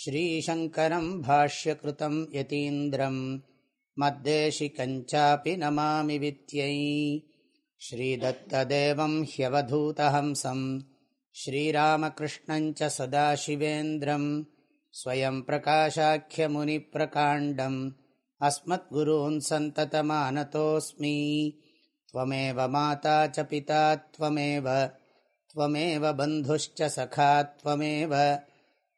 श्रीशङ्करम् भाष्यकृतं यतीन्द्रम् मद्देशिकञ्चापि नमामि वित्यै श्रीदत्तदेवं ह्यवधूतहंसम् श्रीरामकृष्णञ्च सदाशिवेन्द्रम् स्वयं प्रकाशाख्यमुनिप्रकाण्डम् अस्मद्गुरून् सन्ततमानतोऽस्मि त्वमेव माता च पिता त्वमेव त्वमेव बन्धुश्च सखा त्वमेव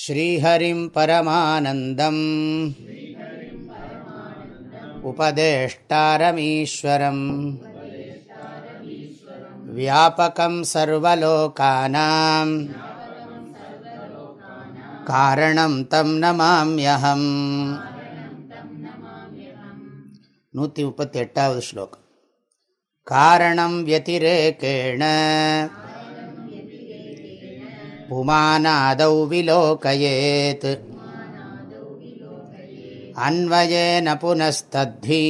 श्रीहरिं परमानन्दम् उपदेष्टारमीश्वरम् व्यापकं सर्वलोकानां कारणं तं नमाम्यहम् नूति मुपति एटावद् श्लोकं कारणं व्यतिरेकेण पुमानादौ विलोकयेत् अन्वयेन पुनस्तद्धि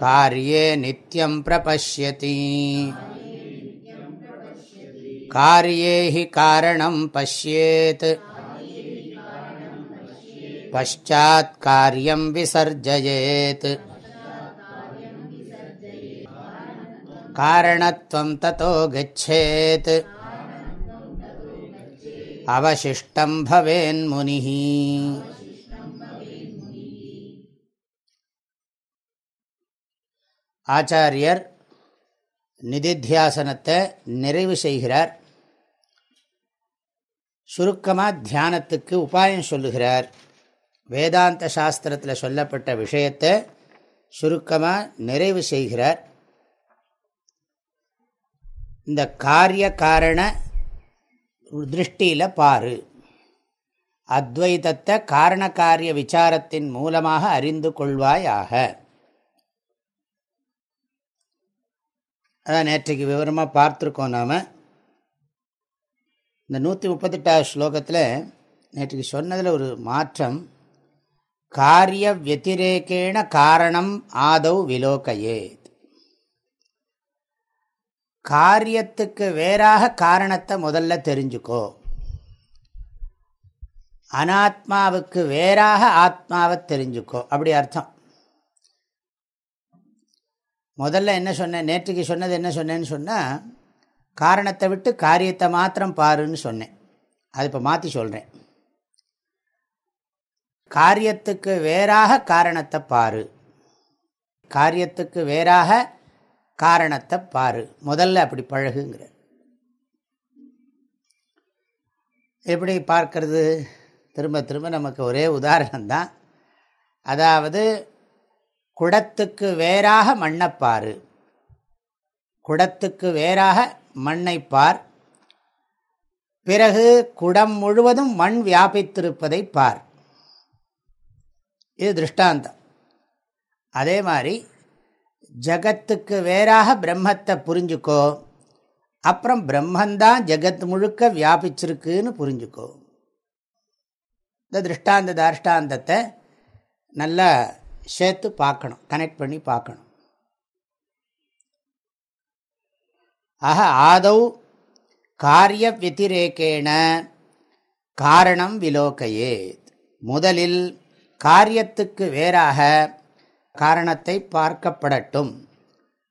कार्ये नित्यं प्रपश्यति कार्ये हि कारणं पश्येत् पश्चात् कार्यं विसर्जयेत् காரணத்துவம் தத்தோ கச்சேத். அவசிஷ்டம் பவேன் முனி ஆச்சாரியர் நிதித்தியாசனத்தை நிறைவு செய்கிறார். சுருக்கமாக தியானத்துக்கு உபாயம் சொல்லுகிறார். வேதாந்த சாஸ்திரத்தில் சொல்லப்பட்ட விஷயத்தை சுருக்கமாக நிறைவு செய்கிறார். இந்த காரிய காரண திருஷ்டியில் பாரு. அத்வைதத்தை காரணக்காரிய விசாரத்தின் மூலமாக அறிந்து கொள்வாயாக. அதான் நேற்றைக்கு விவரமாக பார்த்துருக்கோம் நாம். இந்த நூற்றி முப்பத்தெட்டாவது ஸ்லோகத்தில் நேற்றுக்கு சொன்னதில் ஒரு மாற்றம். காரிய வத்திரேக்கேன காரணம் ஆதவ் விலோகையேத் காரியத்துக்கு வேறாக காரணத்தை முதல்ல தெரிஞ்சுக்கோ. அனாத்மாவுக்கு வேறாக ஆத்மாவை தெரிஞ்சுக்கோ. அப்படி அர்த்தம். முதல்ல என்ன சொன்னேன் நேற்றுக்கு சொன்னது என்ன சொன்னேன்னு சொன்னால் காரணத்தை விட்டு காரியத்தை மாத்திரம் பாருன்னு சொன்னேன். அது இப்போ மாற்றி சொல்கிறேன் காரியத்துக்கு வேறாக காரணத்தை பாரு. காரியத்துக்கு வேறாக காரணத்தை பாரு. முதல்ல அப்படி பழகுங்கிற. எப்படி பார்க்கறது? திரும்ப திரும்ப நமக்கு ஒரே உதாரணம்தான். அதாவது குடத்துக்கு வேறாக மண்ணைப்பார் குடத்துக்கு வேறாக மண்ணைப்பார் பார். பிறகு குடம் முழுவதும் மண் வியாபித்திருப்பதை பார். இது திருஷ்டாந்தம். அதே மாதிரி ஜகத்துக்கு வேறாக பிரம்மத்தை புரிஞ்சுக்கோ. அப்புறம் பிரம்மந்தான் ஜெகத் முழுக்க வியாபிச்சிருக்குன்னு புரிஞ்சுக்கோ. இந்த திருஷ்டாந்த தாஷ்டாந்தத்தை நல்லா சேர்த்து பார்க்கணும் கனெக்ட் பண்ணி பார்க்கணும். ஆக ஆதவ் காரிய வத்திரேக்கேன காரணம் விலோக்கையே முதலில் காரியத்துக்கு வேறாக காரணத்தை பார்க்கப்படட்டும்.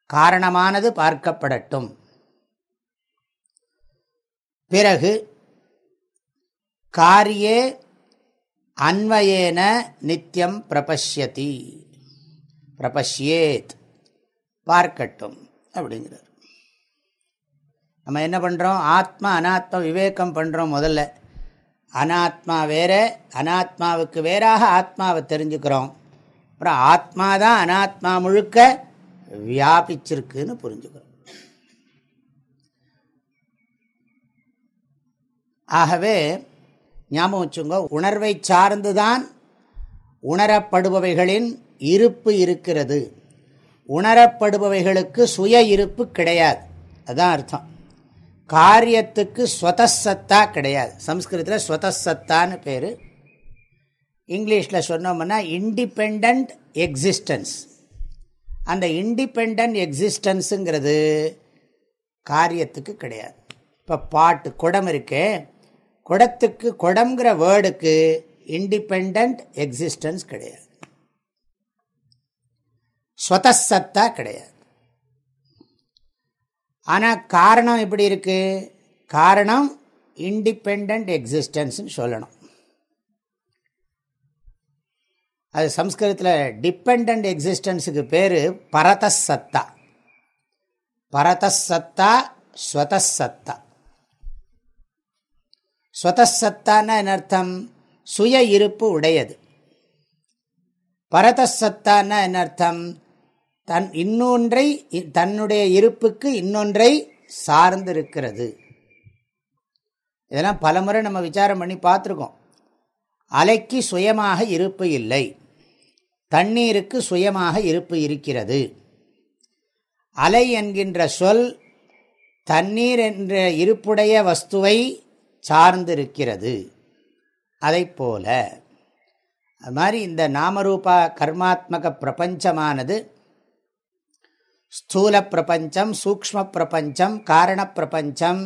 காரணமானது பார்க்கப்படட்டும். பிறகு காரியே அன்வயேன நித்தியம் பிரபஷ்யதி. பிரபஷ்யேத். பார்க்கட்டும் அப்படிங்கிறார். நம்ம என்ன பண்ணுறோம் ஆத்மா அனாத்மா விவேகம் பண்ணுறோம் முதல்ல. அனாத்மா வேற அனாத்மாவுக்கு வேறாக ஆத்மாவை தெரிஞ்சுக்கிறோம். அப்புறம் ஆத்மா தான் அனாத்மா முழுக்க வியாபிச்சிருக்குன்னு புரிஞ்சுக்கிறோம். ஆகவே ஞாபகம் வச்சுங்க உணர்வை சார்ந்துதான் உணரப்படுபவைகளின் இருப்பு இருக்கிறது. உணரப்படுபவைகளுக்கு சுய இருப்பு கிடையாது. அதுதான் அர்த்தம். காரியத்துக்கு ஸ்வதசத்தா கிடையாது. சம்ஸ்கிருதத்தில் ஸ்வதசத்தான்னு பேர். இங்கிலீஷில் சொன்னோம்னா இண்டிபெண்ட் எக்ஸிஸ்டன்ஸ் அந்த இண்டிபெண்ட் எக்ஸிஸ்டன்ஸுங்கிறது காரியத்துக்கு கிடையாது. இப்போ பாட்டு குடம் இருக்கே. குடத்துக்கு குடம்ங்கிற வேர்டுக்கு இண்டிபெண்ட் எக்ஸிஸ்டன்ஸ் கிடையாது. ஸ்வதசத்தா கிடையாது. ஆனால் காரணம் எப்படி இருக்குது காரணம் இண்டிபெண்ட் எக்ஸிஸ்டன்ஸ்னு சொல்லணும். அது சம்ஸ்கிருதத்தில் டிபெண்ட் எக்ஸிஸ்டன்ஸுக்கு பேர் பரதசத்தா. பரதசத்தா ஸ்வதசத்தா. ஸ்வதசத்தான அர்த்தம்? சுய இருப்பு உடையது. பரதசத்தான அர்த்தம்? தன் இன்னொன்றை தன்னுடைய இருப்புக்கு இன்னொன்றை சார்ந்திருக்கிறது. இதெல்லாம் பலமுறை நம்ம விசாரம் பண்ணி பார்த்துருக்கோம். அலைக்கு சுயமாக இருப்பு இல்லை. தண்ணீருக்கு சுயமாக இருப்பு இருக்கிறது. அலை என்கின்ற சொல் தண்ணீர் என்ற இருப்புடைய வஸ்துவை சார்ந்திருக்கிறது. அதை போல அது மாதிரி இந்த நாமரூபா கர்மாத்மக பிரபஞ்சமானது ஸ்தூல பிரபஞ்சம் சூக்ம பிரபஞ்சம் காரண பிரபஞ்சம்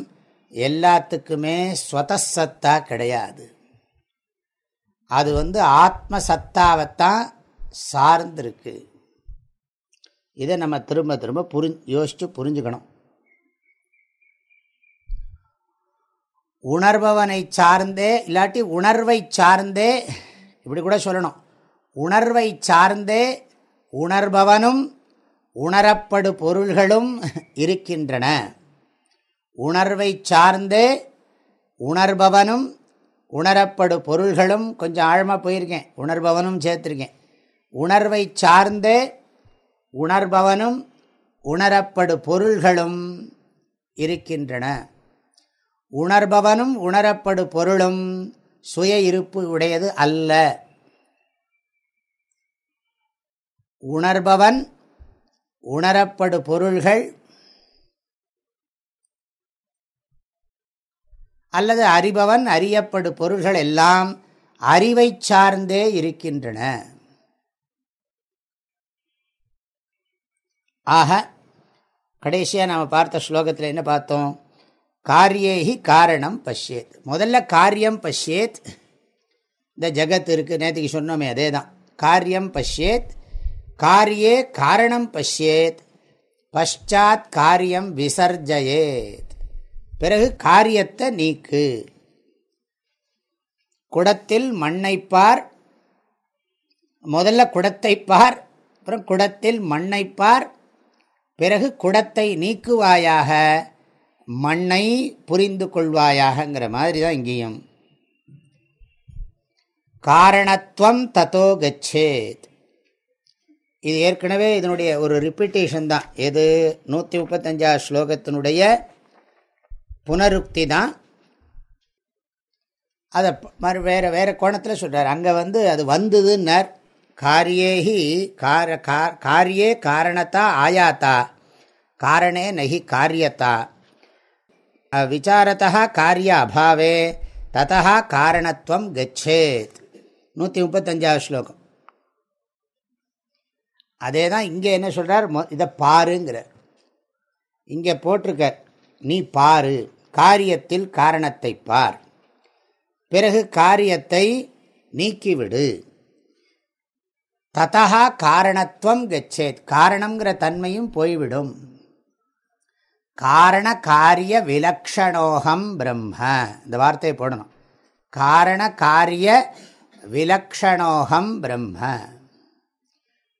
எல்லாத்துக்குமே ஸ்வதசத்தா கிடையாது. அது வந்து ஆத்ம சத்தாவைத்தான் சார்ந்திருக்கு. இதை நம்ம திரும்ப திரும்ப புரி யோசித்து புரிஞ்சுக்கணும். உணர்பவனை சார்ந்தே இல்லாட்டி உணர்வை சார்ந்தே இப்படி கூட சொல்லணும். உணர்வை சார்ந்தே உணர்பவனும் உணரப்படு பொருள்களும் இருக்கின்றன. உணர்வை சார்ந்தே உணர்பவனும் உணரப்படு பொருள்களும் கொஞ்சம் ஆழமாக போயிருக்கேன். உணர்பவனும் சேர்த்துருக்கேன். உணர்வை சார்ந்தே உணர்பவனும் உணரப்படு பொருள்களும் இருக்கின்றன. உணர்பவனும் உணரப்படு பொருளும் சுய இருப்பு உடையது அல்ல. உணர்பவன் உணரப்படு பொருள்கள் அல்லது அறிபவன் அறியப்படு பொருள்கள் எல்லாம் அறிவை சார்ந்தே இருக்கின்றன. ஆக கடைசியாக நாம் பார்த்த ஸ்லோகத்தில் என்ன பார்த்தோம்? காரியேகி காரணம் பஷ்யேத். முதல்ல காரியம் பஷ்யேத். இந்த ஜகத் இருக்குது நேற்றுக்கு சொன்னோமே அதே தான் காரியம் பஷ்யேத். காரியே காரணம் பஷ்யேத். பஷாத் காரியம் விசர்ஜயேத். பிறகு காரியத்தை நீக்கு. குடத்தில் மண்ணைப்பார் முதல்ல குடத்தை பார் அப்புறம் குடத்தில் மண்ணைப்பார் பிறகு குடத்தை நீக்குவாயாக மண்ணை புரிந்து கொள்வாயாகங்கிற மாதிரி தான் இங்கேயும். காரணத்துவம் தத்தோ கச்சேத். இது ஏற்கனவே இதனுடைய ஒரு ரிப்பீட்டேஷன் தான். எது? நூற்றி முப்பத்தஞ்சாவது ஸ்லோகத்தினுடைய புனருக்தி தான். அதை மறு வேறு வேறு கோணத்தில் சொல்கிறார் அங்கே வந்து அது வந்ததுன்னர். காரியேஹி கார காரியே காரணத்தா ஆயாத்தா. காரணே நகி காரியத்தா. விசாரத்தா காரிய அபாவே ததா காரணத்துவம் கச்சேத். நூற்றி முப்பத்தஞ்சாவது ஸ்லோகம். அதே தான் இங்கே என்ன சொல்கிறார் இதை பாருங்கிறார். இங்கே போட்டிருக்கார். நீ பாரு காரியத்தில் காரணத்தை பார். பிறகு காரியத்தை நீக்கிவிடு. ததா காரணத்துவம் கச்சேத். காரணங்கிற தன்மையும் போய்விடும். காரண காரிய விலக்ஷணோகம் பிரம்ம. இந்த வார்த்தையை போடணும். காரண காரிய விலக்ஷணோகம் பிரம்ம.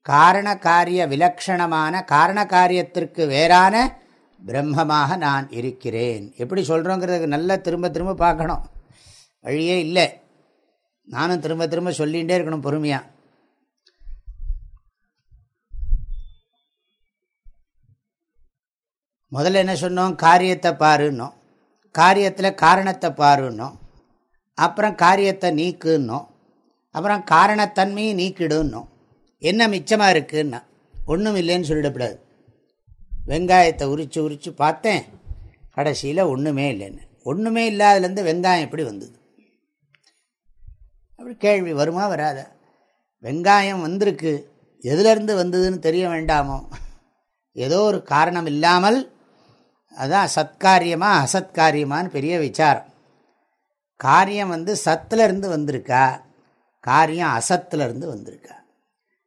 காரண காரிய விலக்ஷணமான காரண காரியத்திற்கு வேறான பிரம்மமாக நான் இருக்கிறேன். எப்படி சொல்கிறோங்கிறதுக்கு நல்லா திரும்ப திரும்ப பார்க்கணும். வழியே இல்லை. நானும் திரும்ப திரும்ப சொல்லிகிட்டே இருக்கணும் பொறுமையாக முதல்ல என்ன சொன்னோம்? காரியத்தை பாருன்னோம். காரியத்தில் காரணத்தை பாருன்னோம். அப்புறம் காரியத்தை நீக்குன்னோம். அப்புறம் காரணத்தன்மையை நீக்கிடுன்னோம். என்ன மிச்சமாக இருக்குன்னா ஒன்றும் இல்லைன்னு சொல்லிடக்கூடாது. வெங்காயத்தை உரித்து உரித்து பார்த்தேன். கடைசியில் ஒன்றுமே இல்லைன்னு. ஒன்றுமே இல்லாததுலேருந்து வெங்காயம் எப்படி வந்தது? அப்படி கேள்வி வருமா வராத? வெங்காயம் வந்திருக்கு. எதுலேருந்து வந்ததுன்னு தெரிய வேண்டாமோ? ஏதோ ஒரு காரணம் இல்லாமல் அதுதான் சத்காரியமா அசத்காரியமான்னு பெரிய விசாரம். காரியம் வந்து சத்துலேருந்து வந்திருக்கா? காரியம் அசத்துலேருந்து வந்திருக்கா?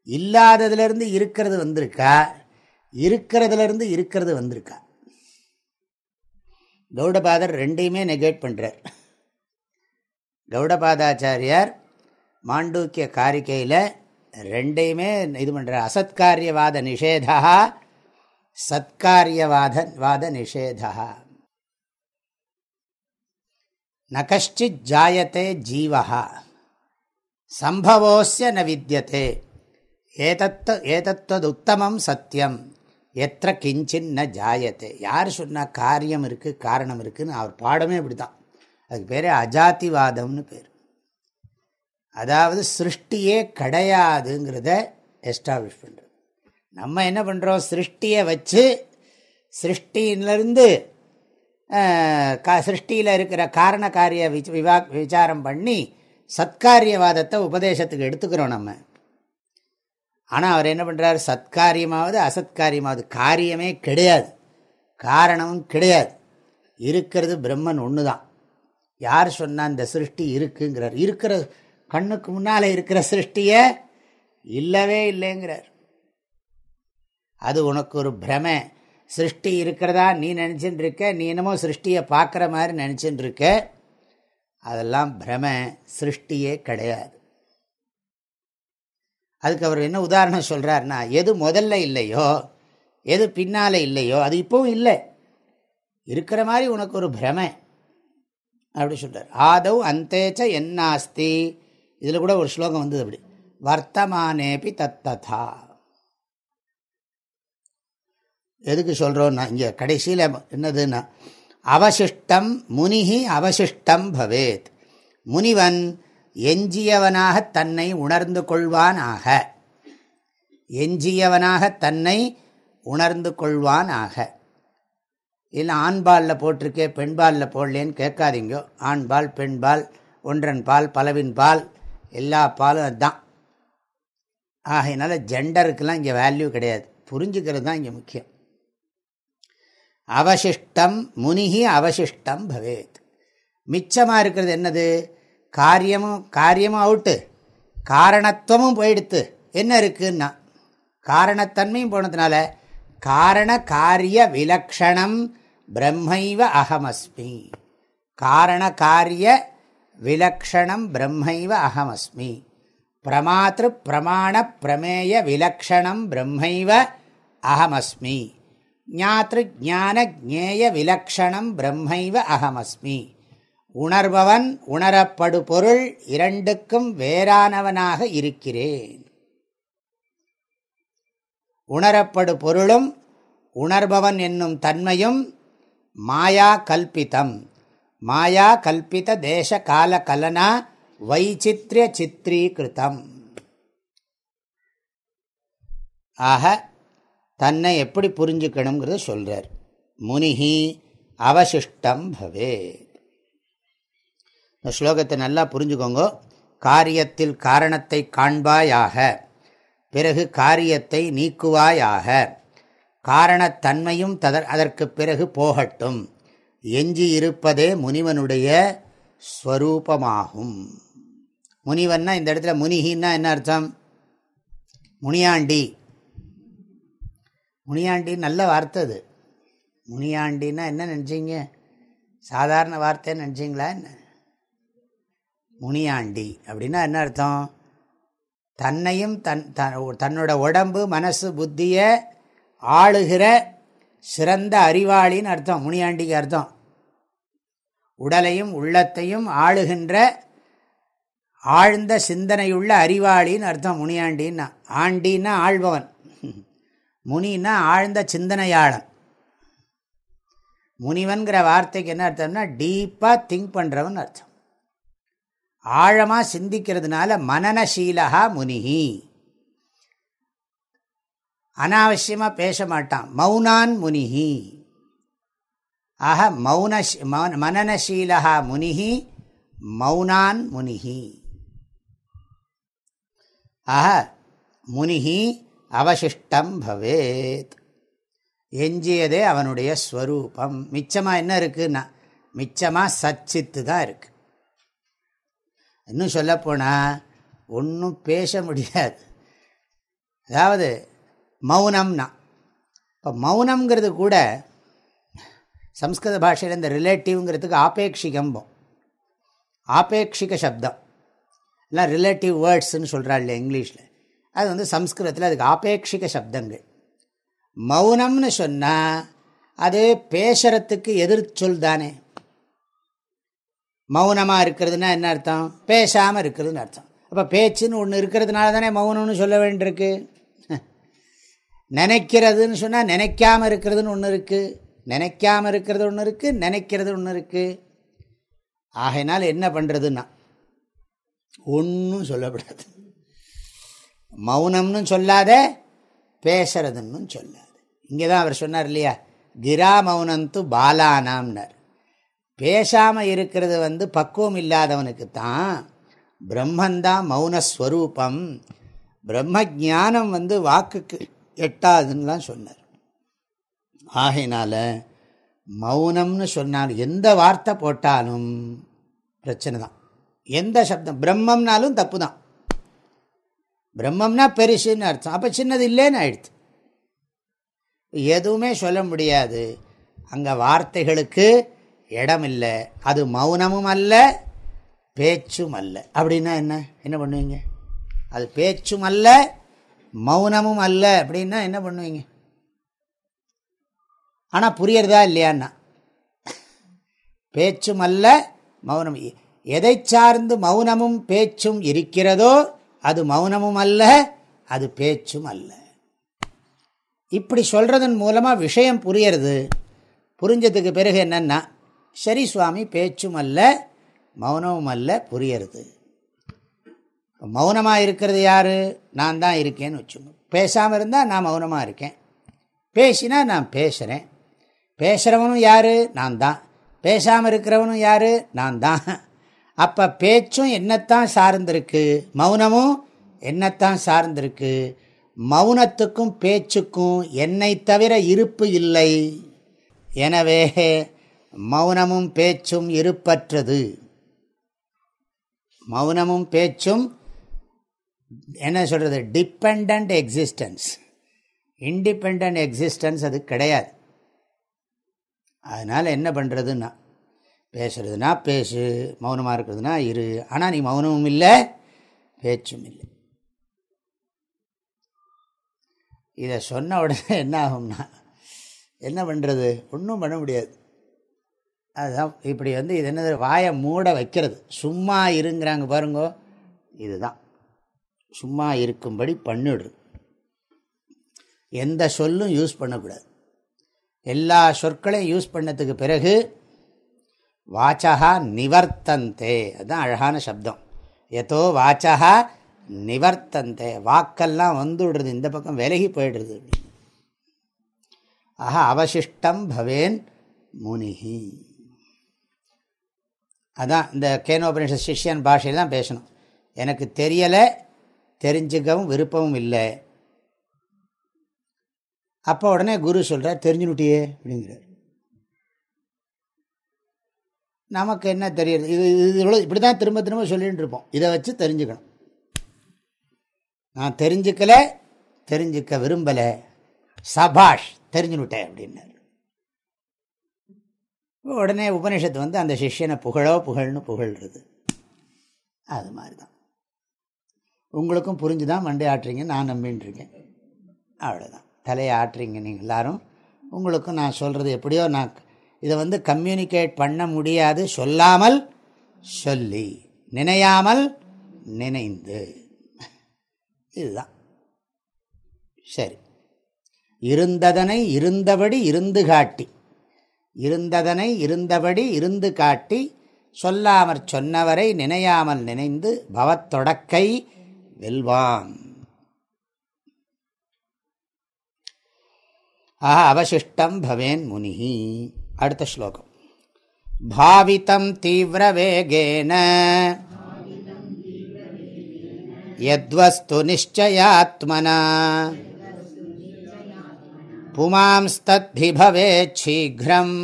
இல்லாததுலேருந்து இருக்கிறது வந்திருக்கா? இருக்கிறதுலேருந்து இருக்கிறது வந்திருக்கா? கௌடபாதர் ரெண்டையுமே நெகேட் பண்ணுறார் கௌடபாதாச்சாரியார் மாண்டூக்கிய காரிக்கையில் ரெண்டையுமே இது பண்ணுறார் அசத்காரியவாத நிஷேதா சத்காரியவாத வாத நிஷேதா. ந கஷ்டித் ஜாயத்தை ஜீவா. சம்பவோஸ்ய ந வித்தியதே ஏதத்த ஏதத்வது சத்தியம் எத்த கிஞ்சின் ந ஜாயத்தை யார் சொன்னால் காரியம் இருக்குது காரணம் இருக்குதுன்னு அவர் பாடமே இப்படி தான் அதுக்கு பேர் அஜாதிவாதம்னு பேர். அதாவது சிருஷ்டியே கிடையாதுங்கிறத எஸ்டாப்ளிஷ் பண்ணுறது நம்ம என்ன பண்ணுறோம் சிருஷ்டியை வச்சு சிருஷ்டியிலிருந்து கா சிருஷ்டியில் இருக்கிற காரண காரிய விவா விசாரம் பண்ணி சத்காரியவாதத்தை உபதேசத்துக்கு எடுத்துக்கிறோம் நம்ம. ஆனால் அவர் என்ன பண்ணுறார் சத்காரியமாவது அசத்காரியமாவது காரியமே கிடையாது. காரணமும் கிடையாது. இருக்கிறது பிரம்மன் ஒன்று தான் யார் சொன்னால் இந்த சிருஷ்டி இருக்குங்கிறார். இருக்கிற கண்ணுக்கு முன்னால் இருக்கிற சிருஷ்டியை இல்லவே இல்லைங்கிறார். அது உனக்கு ஒரு பிரமை. சிருஷ்டி இருக்கிறதா நீ நினச்சின்னு இருக்க நீ என்னமோ சிருஷ்டியை பார்க்குற மாதிரி நினச்சின்னு இருக்க அதெல்லாம் பிரமை சிருஷ்டியே கிடையாது. அதுக்கு அவர் என்ன உதாரணம் சொல்கிறாருன்னா எது முதல்ல இல்லையோ எது பின்னால் இல்லையோ அது இப்போவும் இல்லை. இருக்கிற மாதிரி உனக்கு ஒரு பிரமை. அப்படி சொல்கிறார் ஆதவ் அந்தேச்ச என்னாஸ்தி. இதில் கூட ஒரு ஸ்லோகம் வந்தது அப்படி. வர்த்தமானேபி தத்ததா. எதுக்கு சொல்கிறோன்னா இங்கே கடைசியில் என்னதுன்னா அவசிஷ்டம் முனிகி அவசிஷ்டம் பவேத். முனிவன் எஞ்சியவனாக தன்னை உணர்ந்து கொள்வானாக. எஞ்சியவனாக தன்னை உணர்ந்து கொள்வானாக. இல்லை ஆண்பாலில் போட்டிருக்கே பெண்பாலில் போடலேன்னு கேட்காதீங்க. ஆண்பால் பெண்பால் ஒன்றன் பால் பலவின் பால் எல்லா பாலும் அதுதான். ஆகையினால ஜெண்டருக்கெல்லாம் இங்கே வேல்யூ கிடையாது. புரிஞ்சுக்கிறது தான் இங்கே முக்கியம். அவசிஷ்டம் முனிகி அவசிஷ்டம் பவேத். மிச்சமாக இருக்கிறது என்னது? காரியமும் காரியமும் அவுட்டு. காரணத்துவமும் போயிடுத்து. என்ன இருக்குன்னா காரணத்தன்மையும் போனதுனால காரண காரிய விலக்ஷணம் பிரம்மைவ அகமஸ்மி. காரண காரிய விலக்ஷணம் பிரம்மைவ அகமஸ்மி. பிரமாத்திரு பிரமாண பிரமேய விலக்ஷணம் பிரம்மைவ அகமஸ்மி. ஞாத்திரு விலக்ஷணம் பிரம்மைவ அகமஸ்மி. உணர்பவன் உணரப்படு பொருள் இரண்டுக்கும் வேறானவனாக இருக்கிறேன். உணரப்படு பொருளும் உணர்பவன் என்னும் தன்மையும் மாயா கல்பிதம். மாயா கல்பித்த தேச கால கலனா வைச்சித்ய சித்திரீகிருத்தம் ஆக தன்னை எப்படி புரிஞ்சுக்கணுங்கிறத சொல்கிறார் முனிஹி அவசிஷ்டம் பவே இந்த ஸ்லோகத்தை நல்லா புரிஞ்சுக்கோங்க. காரியத்தில் காரணத்தை காண்பாயாக பிறகு காரியத்தை நீக்குவாயாக காரணத்தன்மையும் தத அதற்கு பிறகு போகட்டும். எஞ்சி இருப்பதே முனிவனுடைய ஸ்வரூபமாகும். முனிவன்னா இந்த இடத்துல முனிகின்னா என்ன அர்த்தம்? முனியாண்டி. முனியாண்டி நல்ல வார்த்தை அது. முனியாண்டின்னா என்ன நினச்சிங்க? சாதாரண வார்த்தைன்னு நினச்சிங்களா என்ன? முனியாண்டி அப்படின்னா என்ன அர்த்தம்? தன்னையும் தன் தன்னோட உடம்பு மனசு புத்தியை ஆளுகிற சிறந்த அறிவாளின்னு அர்த்தம். முனியாண்டிக்கு அர்த்தம். உடலையும் உள்ளத்தையும் ஆளுகின்ற ஆழ்ந்த சிந்தனையுள்ள அறிவாளின்னு அர்த்தம் முனியாண்டின்னா. ஆண்டின்னா ஆழ்பவன் முனின்னா ஆழ்ந்த சிந்தனையாளன். முனிவன்கிற வார்த்தைக்கு என்ன அர்த்தம்னா டீப்பாக திங்க் பண்ணுறவன் அர்த்தம். ஆழமாக சிந்திக்கிறதுனால மனநசீலகா முனிஹி. அனாவசியமாக பேச மாட்டான். மௌனான் முனிஹி. ஆக மௌன மனநசீலகா முனிஹி மௌனான் முனிஹி. ஆக முனிஹி அவசிஷ்டம் பவேத். எஞ்சியதே அவனுடைய ஸ்வரூபம். மிச்சமாக என்ன இருக்குன்னா மிச்சமாக சச்சித்து தான் இருக்கு. இன்னும் சொல்லப்போனால் ஒன்றும் பேச முடியாது. அதாவது மௌனம்னா இப்போ மௌனம்ங்கிறது கூட சம்ஸ்கிருத பாஷையில் இந்த ரிலேட்டிவ்ங்கிறதுக்கு ஆபேட்சிகம்போம் ஆபேட்சிக சப்தம். இல்லை ரிலேட்டிவ் வேர்ட்ஸ்ன்னு சொல்கிறாள் இல்லையா இங்கிலீஷில். அது வந்து சம்ஸ்கிருதத்தில் அதுக்கு ஆபேட்சிக சப்தங்கள். மௌனம்னு சொன்னால் அது பேசுறத்துக்கு எதிர்ச்சொல் தானே. மௌனமாக இருக்கிறதுனா என்ன அர்த்தம்? பேசாமல் இருக்கிறதுன்னு அர்த்தம். அப்போ பேச்சுன்னு ஒன்று இருக்கிறதுனால தானே மௌனம்னு சொல்ல வேண்டியிருக்கு? நினைக்கிறதுன்னு சொன்னால் நினைக்காமல் இருக்கிறதுன்னு ஒன்று இருக்குது நினைக்காமல் இருக்கிறது ஒன்று இருக்குது நினைக்கிறது ஒன்று இருக்குது ஆகையினால் என்ன பண்ணுறதுன்னா ஒன்றும் சொல்லப்படாது. மௌனம்னு சொல்லாத பேசுறதுன்னு சொல்லாது. இங்கே தான் அவர் சொன்னார் இல்லையா? கிரா மௌனந்து பாலானாம்னர். பேசாமல் இருக்கிறது வந்து பக்குவம் இல்லாதவனுக்கு தான் பிரம்மந்தான் மௌனஸ்வரூபம். பிரம்ம ஜானம் வந்து வாக்குக்கு எட்டாதுன்னெலாம் சொன்னார். ஆகையினால மௌனம்னு சொன்னாலும் எந்த வார்த்தை போட்டாலும் பிரச்சனை தான் எந்த சப்தம்? பிரம்மம்னாலும் தப்பு தான் பிரம்மம்னா பெருசுன்னு அர்த்தம். அப்போ சின்னது இல்லைன்னு ஆயிடுச்சு எதுவுமே சொல்ல முடியாது. அங்கே வார்த்தைகளுக்கு இடம் இல்லை அது மௌனமும் அல்ல பேச்சும் அல்ல. அப்படின்னா என்ன? என்ன பண்ணுவீங்க? அது பேச்சும் அல்ல மௌனமும் அல்ல. அப்படின்னா என்ன பண்ணுவீங்க? ஆனால் புரியறதா இல்லையான்னா? பேச்சும் அல்ல மௌனம். எதை சார்ந்து மௌனமும் பேச்சும் இருக்கிறதோ அது மௌனமும் அல்ல அது பேச்சும் அல்ல. இப்படி சொல்கிறதன் மூலமாக விஷயம் புரியறது. புரிஞ்சதுக்கு பிறகு என்னென்னா சரி சுவாமி பேச்சும் அல்ல மௌனமும் அல்ல புரியறது. மௌனமாக இருக்கிறது யார்? நான் தான் இருக்கேன்னு வச்சுக்கோங்க பேசாமல் இருந்தால் நான் மௌனமாக இருக்கேன். பேசினா நான் பேசுகிறேன் பேசுகிறவனும் யார்? நான் தான். பேசாமல் இருக்கிறவனும் யார்? நான் தான். அப்போ பேச்சும் என்னத்தான் சார்ந்திருக்கு? மௌனமும் என்னத்தான் சார்ந்திருக்கு? மௌனத்துக்கும் பேச்சுக்கும் என்னை தவிர இருப்பு இல்லை. எனவே மௌனமும் பேச்சும் இருப்பற்றது. மௌனமும் பேச்சும் என்ன சொல்கிறது டிபெண்ட் எக்ஸிஸ்டன்ஸ் இண்டிபெண்ட் எக்ஸிஸ்டன்ஸ் அது கிடையாது. அதனால் என்ன பண்ணுறதுன்னா பேசுறதுனா பேசு மௌனமாக இருக்கிறதுனா இரு. ஆனால் நீ மௌனமும் இல்லை பேச்சும் இல்லை. இதை சொன்ன உடனே என்ன ஆகும்னா என்ன பண்ணுறது ஒன்றும் பண்ண முடியாது. அதுதான் இப்படி வந்து இது என்னது? வாயை மூட வைக்கிறது. சும்மா இருங்கிறாங்க பாருங்கோ. இதுதான். சும்மா இருக்கும்படி பண்ணிவிடுறது எந்த சொல்லும் யூஸ் பண்ணக்கூடாது. எல்லா சொற்களையும் யூஸ் பண்ணதுக்கு பிறகு வாச்சா நிவர்த்தந்தே. அதுதான் அழகான சப்தம். எதோ வாச்சா நிவர்த்தந்தே. வாக்கெல்லாம் வந்துடுறது இந்த பக்கம் விலகி போயிடுறது ஆஹா அவசிஷ்டம் பவேன் முனிகி அதான் இந்த கேனோபனிஷ சிஷ்யன் பாஷையில் தான் பேசணும். எனக்கு தெரியலை தெரிஞ்சுக்கவும் விருப்பமும் இல்லை. அப்போ உடனே குரு சொல்கிறார் தெரிஞ்சுனுட்டியே அப்படிங்கிறார். நமக்கு என்ன தெரியுது? இது இது இவ்வளோ இப்படி தான் திரும்ப திரும்ப சொல்லிகிட்டு இருப்போம். இதை வச்சு தெரிஞ்சுக்கணும். நான் தெரிஞ்சுக்கல தெரிஞ்சுக்க விரும்பலை சபாஷ் தெரிஞ்சுனுட்டேன் அப்படின்னார். உடனே உபனிஷத்து வந்து அந்த சிஷ்யனை புகழோ புகழ்னு புகழ்றது. அது மாதிரி தான் உங்களுக்கும் புரிஞ்சு தான் மண்டை ஆட்டுறீங்க நான் நம்பின்ட்டுருக்கேன் அவ்வளோதான் தலையை ஆட்டுறீங்க நீங்கள் எல்லோரும். உங்களுக்கும் நான் சொல்கிறது எப்படியோ நான் இதை வந்து கம்யூனிகேட் பண்ண முடியாது. சொல்லாமல் சொல்லி நினையாமல் நினைந்து. இதுதான். சரி. இருந்ததனை இருந்தபடி இருந்து காட்டி இருந்ததனை இருந்தபடி இருந்து காட்டி சொல்லாமற் சொன்னவரை நினையாமல் நினைந்து பவத்தொடக்கை வெல்வான் ஆஹா அவசிஷ்டம் பவேன் முனி அடுத்த ஸ்லோகம் பாவித்தம் தீவிரவேகேன யத்வஸ்து நிச்சயாத்மனா पुमांस्तद्भिभवेच्छीघ्रम्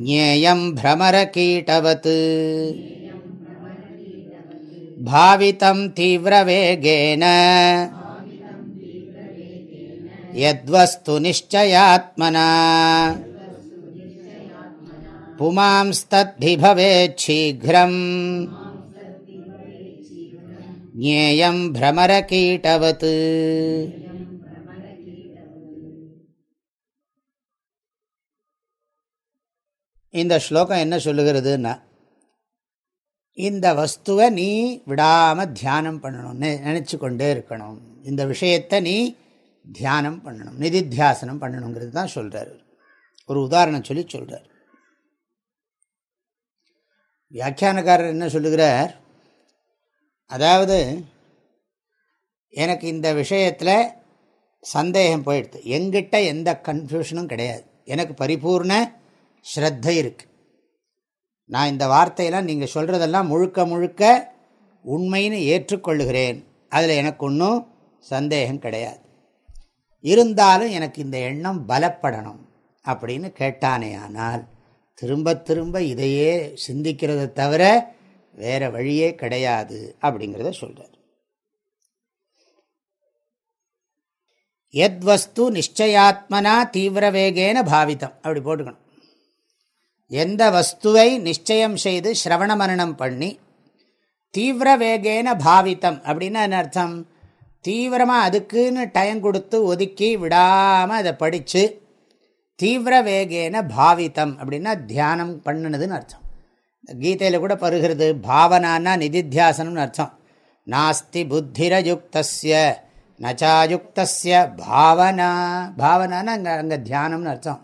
ज्ञेयम् भ्रमरकीटवत् भावितं तीव्रवेगेन यद्वस्तु निश्चयात्मना पुमांस्तद्भिभवेच्छीघ्रम् ज्ञेयं भ्रमरकीटवत् இந்த ஸ்லோகம் என்ன சொல்லுகிறதுன்னா இந்த வஸ்துவை நீ விடாமல் தியானம் பண்ணணும் நினச்சி கொண்டே இருக்கணும் இந்த விஷயத்தை நீ தியானம் பண்ணணும். நிதித்தியாசனம் பண்ணணுங்கிறது தான் சொல்கிறார் ஒரு உதாரணம் சொல்லி சொல்கிறார் வியாக்கியானக்காரர் என்ன சொல்லுகிறார்? அதாவது எனக்கு இந்த விஷயத்தில் சந்தேகம் போயிடுது. எங்கிட்ட எந்த கன்ஃபியூஷனும் கிடையாது. எனக்கு பரிபூர்ண ஸ்ரத்தை இருக்கு. நான் இந்த வார்த்தையெல்லாம் நீங்கள் சொல்கிறதெல்லாம் முழுக்க முழுக்க உண்மைன்னு ஏற்றுக்கொள்ளுகிறேன். அதில் எனக்கு ஒன்றும் சந்தேகம் கிடையாது. இருந்தாலும் எனக்கு இந்த எண்ணம் பலப்படணும் அப்படின்னு கேட்டானே ஆனால் திரும்ப திரும்ப இதையே சிந்திக்கிறத தவிர வேற வழியே கிடையாது அப்படிங்கிறத சொல்கிறார் எத் வஸ்து நிச்சயாத்மனா தீவிர வேகேன பாவித்தம் அப்படி போட்டுக்கணும். எந்த வஸ்துவை நிச்சயம் செய்து சிரவண மரணம் பண்ணி தீவிர வேகேன பாவித்தம் அப்படின்னா என்ன அர்த்தம்? தீவிரமாக அதுக்குன்னு டைம் கொடுத்து ஒதுக்கி விடாமல் அதை படித்து தீவிர வேகேன பாவித்தம் அப்படின்னா தியானம் பண்ணினதுன்னு அர்த்தம். கீதையில் கூட பருகிறது பாவனான்னா நிதித்தியாசனம்னு அர்த்தம். நாஸ்தி புத்திரயுக்தஸ்ய நச்சாயுக்தஸ்ய பாவனா பாவனான்னா அங்கே அங்கே தியானம்னு அர்த்தம்.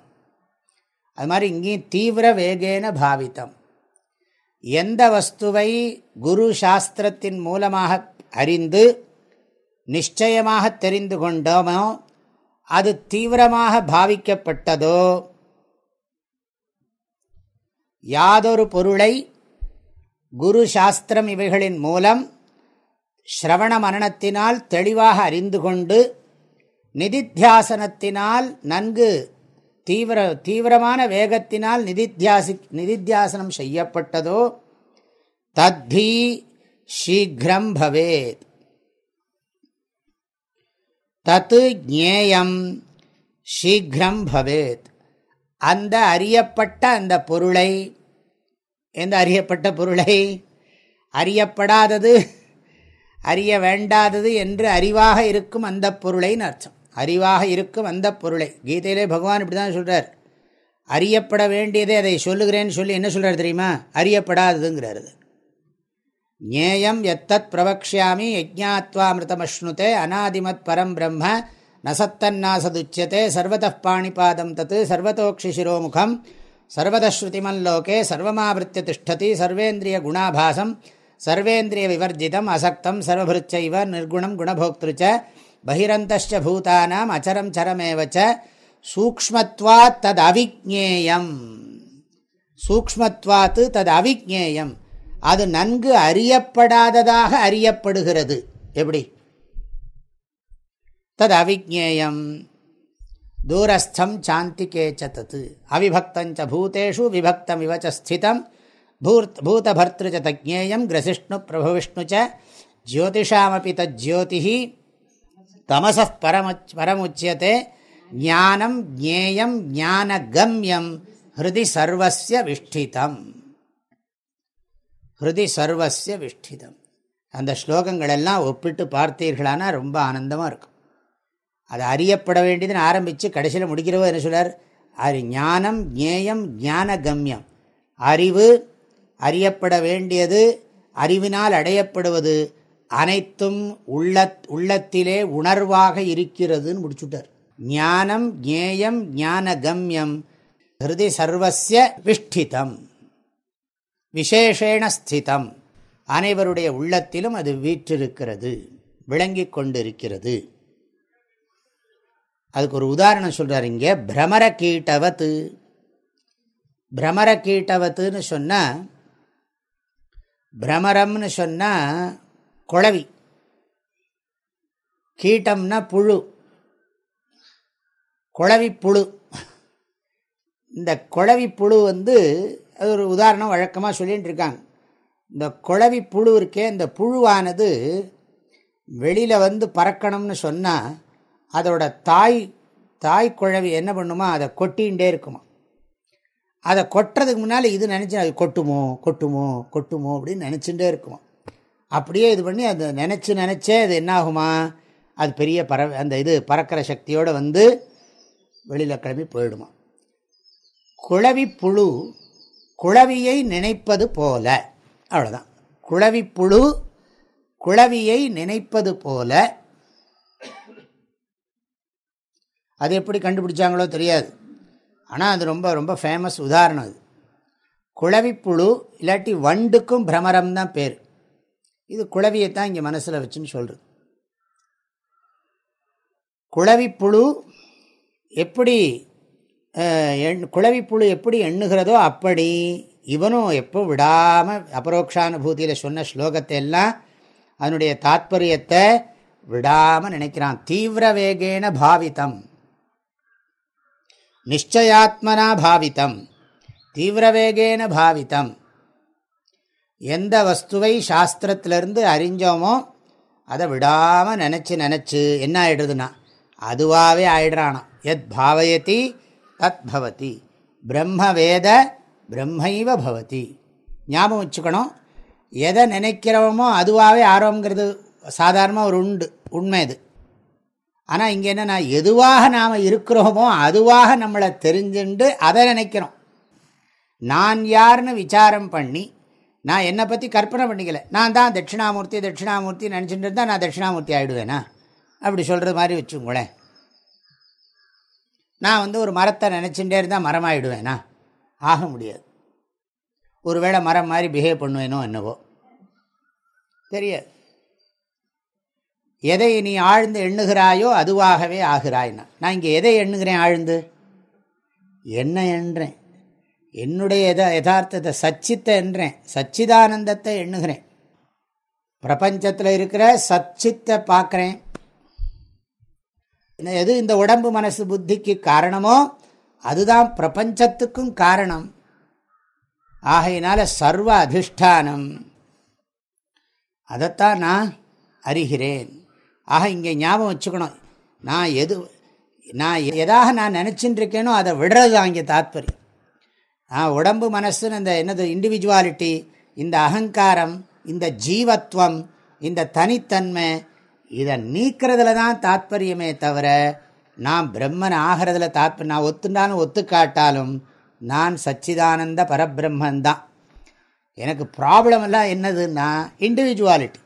அது மாதிரி இங்கேயும் தீவிர வேகேன பாவித்தம். எந்த வஸ்துவை குரு சாஸ்திரத்தின் மூலமாக அறிந்து நிச்சயமாக தெரிந்து கொண்டோமோ அது தீவிரமாக பாவிக்கப்பட்டதோ? யாதொரு பொருளை குரு சாஸ்திரம் இவைகளின் மூலம் ஸ்ரவண மரணத்தினால் தெளிவாக அறிந்து கொண்டு நிதித்தியாசனத்தினால் நன்கு தீவிர தீவிரமான வேகத்தினால் நிதித்தியாசி நிதித்தியாசனம் செய்யப்பட்டதோ தத்தி சீக்கிரம் பவேத். தத்து ஜேயம் சீக்கிரம் பவேத். அந்த அறியப்பட்ட அந்த பொருளை எந்த அறியப்பட்ட பொருளை? அறியப்படாதது அறிய வேண்டாதது என்று அறிவாக இருக்கும் அந்த பொருளைன்னு அர்த்தம். அறிவாக இருக்கும் அந்த பொருளை. கீதையிலே பகவான் இப்படி தான் சொல்கிறார் அறியப்பட வேண்டியதை அதை சொல்லுகிறேன்னு சொல்லி என்ன சொல்கிறார் தெரியுமா? அறியப்படாததுங்கிறார் ஞேயம் எத்தத் பிரவக்ஷாமி யஜ்ஞாத்வாமிருதமஷ்ணுதே அநாதிமத் பரம் பிரம்ம நசத்தன்னாசதுச்சியதே சர்வத பாணிபாதம் தத்து சர்வதோக்ஷி சிரோமுகம் சர்வதஸ்ருதிமல்லோகே சர்வமாவிருத்திய திஷ்டதி சர்வேந்திரிய குணாபாசம் சர்வேந்திரிய விவர்ஜிதம் அசக்தம் சர்வபிருச்சைவ நிர்குணம் குணபோக்திருச்ச பகிரந்தச்ச பூதானாம் அச்சரம் சரமேவச்ச சூக்மத்வாத் தது அவிஜேயம் சூக்மத்வாத்து தது அவிஜேயம் அது நன்கு அறியப்படாததாக அறியப்படுகிறது. எப்படி? தது அவிஜேயம் தூரஸ்தம் சாந்திகேச்ச தத்து அவிபக்தஞ்ச பூதேஷு விபக்தம் இவச்ச ஸ்திதம். பூத் பூதபர்த்திருச்ச தஜேயம் கிரசிஷ்ணு பிரபவிஷ்ணுச்ச ஜோதிஷாமபி தஜ்யோதி தமச பரமுச் பரமுச்சியத்தை ஞானம் ஜேயம் ஞானகம்யம் ஹிருதி சர்வசிய விஷ்டிதம். ஹிருதி சர்வசிய விஷ்டிதம். அந்த ஸ்லோகங்கள் எல்லாம் ஒப்பிட்டு பார்த்தீர்களானா ரொம்ப ஆனந்தமாக இருக்கும். அது அறியப்பட வேண்டியதுன்னு ஆரம்பித்து கடைசியில் முடிக்கிறவோ என்ன சொல்கிறார் அறி ஞானம் ஞேயம் ஞான கம்யம் அறிவு அறியப்பட வேண்டியது அறிவினால் அடையப்படுவது அனைத்தும் உள்ள உள்ளத்திலே உணர்வாக இருக்கிறதுன்னு முடிச்சுட்டார். ஞானம் ஞேயம் ஞான கம்யம் ஹிருதி சர்வசிய விஷ்டிதம். விசேஷேண ஸ்திதம். அனைவருடைய உள்ளத்திலும் அது வீற்றிருக்கிறது விளங்கி கொண்டிருக்கிறது. அதுக்கு ஒரு உதாரணம் சொல்கிறார் இங்கே பிரமர கீட்டவத்து பிரமர கீட்டவத்துன்னு சொன்னால் பிரமரம்னு சொன்னால் குழவி. கீட்டம்னா புழு. குழவி புழு. இந்த குழவி புழு வந்து அது ஒரு உதாரணம் வழக்கமாக சொல்லிகிட்டு இருக்காங்க இந்த குழவி புழு இருக்கே இந்த புழுவானது வெளியில் வந்து பறக்கணும்னு சொன்னால் அதோட தாய் தாய் குழவி என்ன பண்ணுமா அதை கொட்டின்ண்டே இருக்குமா. அதை கொட்டுறதுக்கு முன்னால் இது நினச்சி அது கொட்டுமோ கொட்டுமோ கொட்டுமோ அப்படின்னு நினச்சிட்டே இருக்குமா. அப்படியே இது பண்ணி அதை நினச்சி நினச்சே அது என்னாகுமா அது பெரிய பறவை அந்த இது பறக்கிற சக்தியோடு வந்து வெளியில் கிளம்பி போயிடுமா. குழவி புழு குழவியை நினைப்பது போல. அவ்வளோதான் குழவி புழு குழவியை நினைப்பது போல. அது எப்படி கண்டுபிடிச்சாங்களோ தெரியாது. ஆனால் அது ரொம்ப ரொம்ப ஃபேமஸ் உதாரணம் அது. குழவிப்புழு இல்லாட்டி வண்டுக்கும் பிரமரம் தான் பேர். இது குளவியை தான் இங்கே மனசில் வச்சுன்னு சொல்கிறது குழவிப்புழு எப்படி எண் குழவிப்புழு எப்படி எண்ணுகிறதோ அப்படி இவனும் எப்போ விடாமல் அபரோக்ஷானுபூதியில் சொன்ன ஸ்லோகத்தை எல்லாம் அதனுடைய தாத்பரியத்தை விடாமல் நினைக்கிறான். தீவிர வேகேன பாவித்தம் நிச்சயாத்மனா பாவித்தம் தீவிரவேகேன பாவித்தம் எந்த வஸ்துவை சாஸ்திரத்திலிருந்து அறிஞ்சோமோ அதை விடாமல் நினச்சி நினச்சி என்ன ஆகிடுதுன்னா அதுவாகவே ஆயிடுறானா எத் பாவயத்தி தத் பவதி பிரம்ம வேத பிரம்மைவ பவதி. ஞாபகம் வச்சுக்கணும். எதை நினைக்கிறோமோ அதுவாகவே ஆர்வங்கிறது சாதாரணமாக ஒரு உண்டு உண்மை இது ஆனால் இங்கே என்ன எதுவாக நாம் இருக்கிறோமோ அதுவாக நம்மளை தெரிஞ்சுண்டு அதை நினைக்கிறோம். நான் யாருன்னு விசாரம் பண்ணி நான் என்னை பற்றி கற்பனை பண்ணிக்கல. நான் தான் தட்சிணாமூர்த்தி தட்சிணாமூர்த்தி நினச்சிட்டு இருந்தால் நான் தட்சிணாமூர்த்தி ஆகிடுவேனா அப்படி சொல்கிற மாதிரி வச்சுங்களேன் நான் வந்து ஒரு மரத்தை நினச்சிட்டே இருந்தால் மரமாயிடுவேனா? ஆக முடியாது. ஒருவேளை மரம் மாதிரி பிஹேவ் பண்ணுவேனோ என்னவோ. தெரியாது. எதை நீ ஆழ்ந்து எண்ணுகிறாயோ அதுவாகவே ஆகிறாய்னா நான். இங்கே எதை எண்ணுகிறேன் ஆழ்ந்து? என்ன என்றேன் என்னுடைய எத யதார்த்தத்தை சச்சித்தை என்றேன் சச்சிதானந்தத்தை எண்ணுகிறேன். பிரபஞ்சத்தில் இருக்கிற சச்சித்தை பார்க்குறேன். எது இந்த உடம்பு மனசு புத்திக்கு காரணமோ அதுதான் பிரபஞ்சத்துக்கும் காரணம். ஆகையினால சர்வ அதிஷ்டானம். அதைத்தான் நான் அறிகிறேன். ஆக இங்கே ஞாபகம் வச்சுக்கணும். நான் எது நான் எதாக நான் நினச்சின்னு இருக்கேனோ அதை விடுறது தான் இங்கே தாத்பரியம். நான் உடம்பு மனசுன்னு இந்த என்னது இண்டிவிஜுவாலிட்டி இந்த அகங்காரம் இந்த ஜீவத்வம் இந்த தனித்தன்மை இதை நீக்கிறதுல தான் தாத்பரியமே தவிர நான் பிரம்மன் ஆகிறதுல தாத்பரியம் நான் ஒத்துண்டாலும் ஒத்துக்காட்டாலும் நான் சச்சிதானந்த பரபிரம்மன் எனக்கு ப்ராப்ளம் எல்லாம் என்னதுன்னா இண்டிவிஜுவாலிட்டி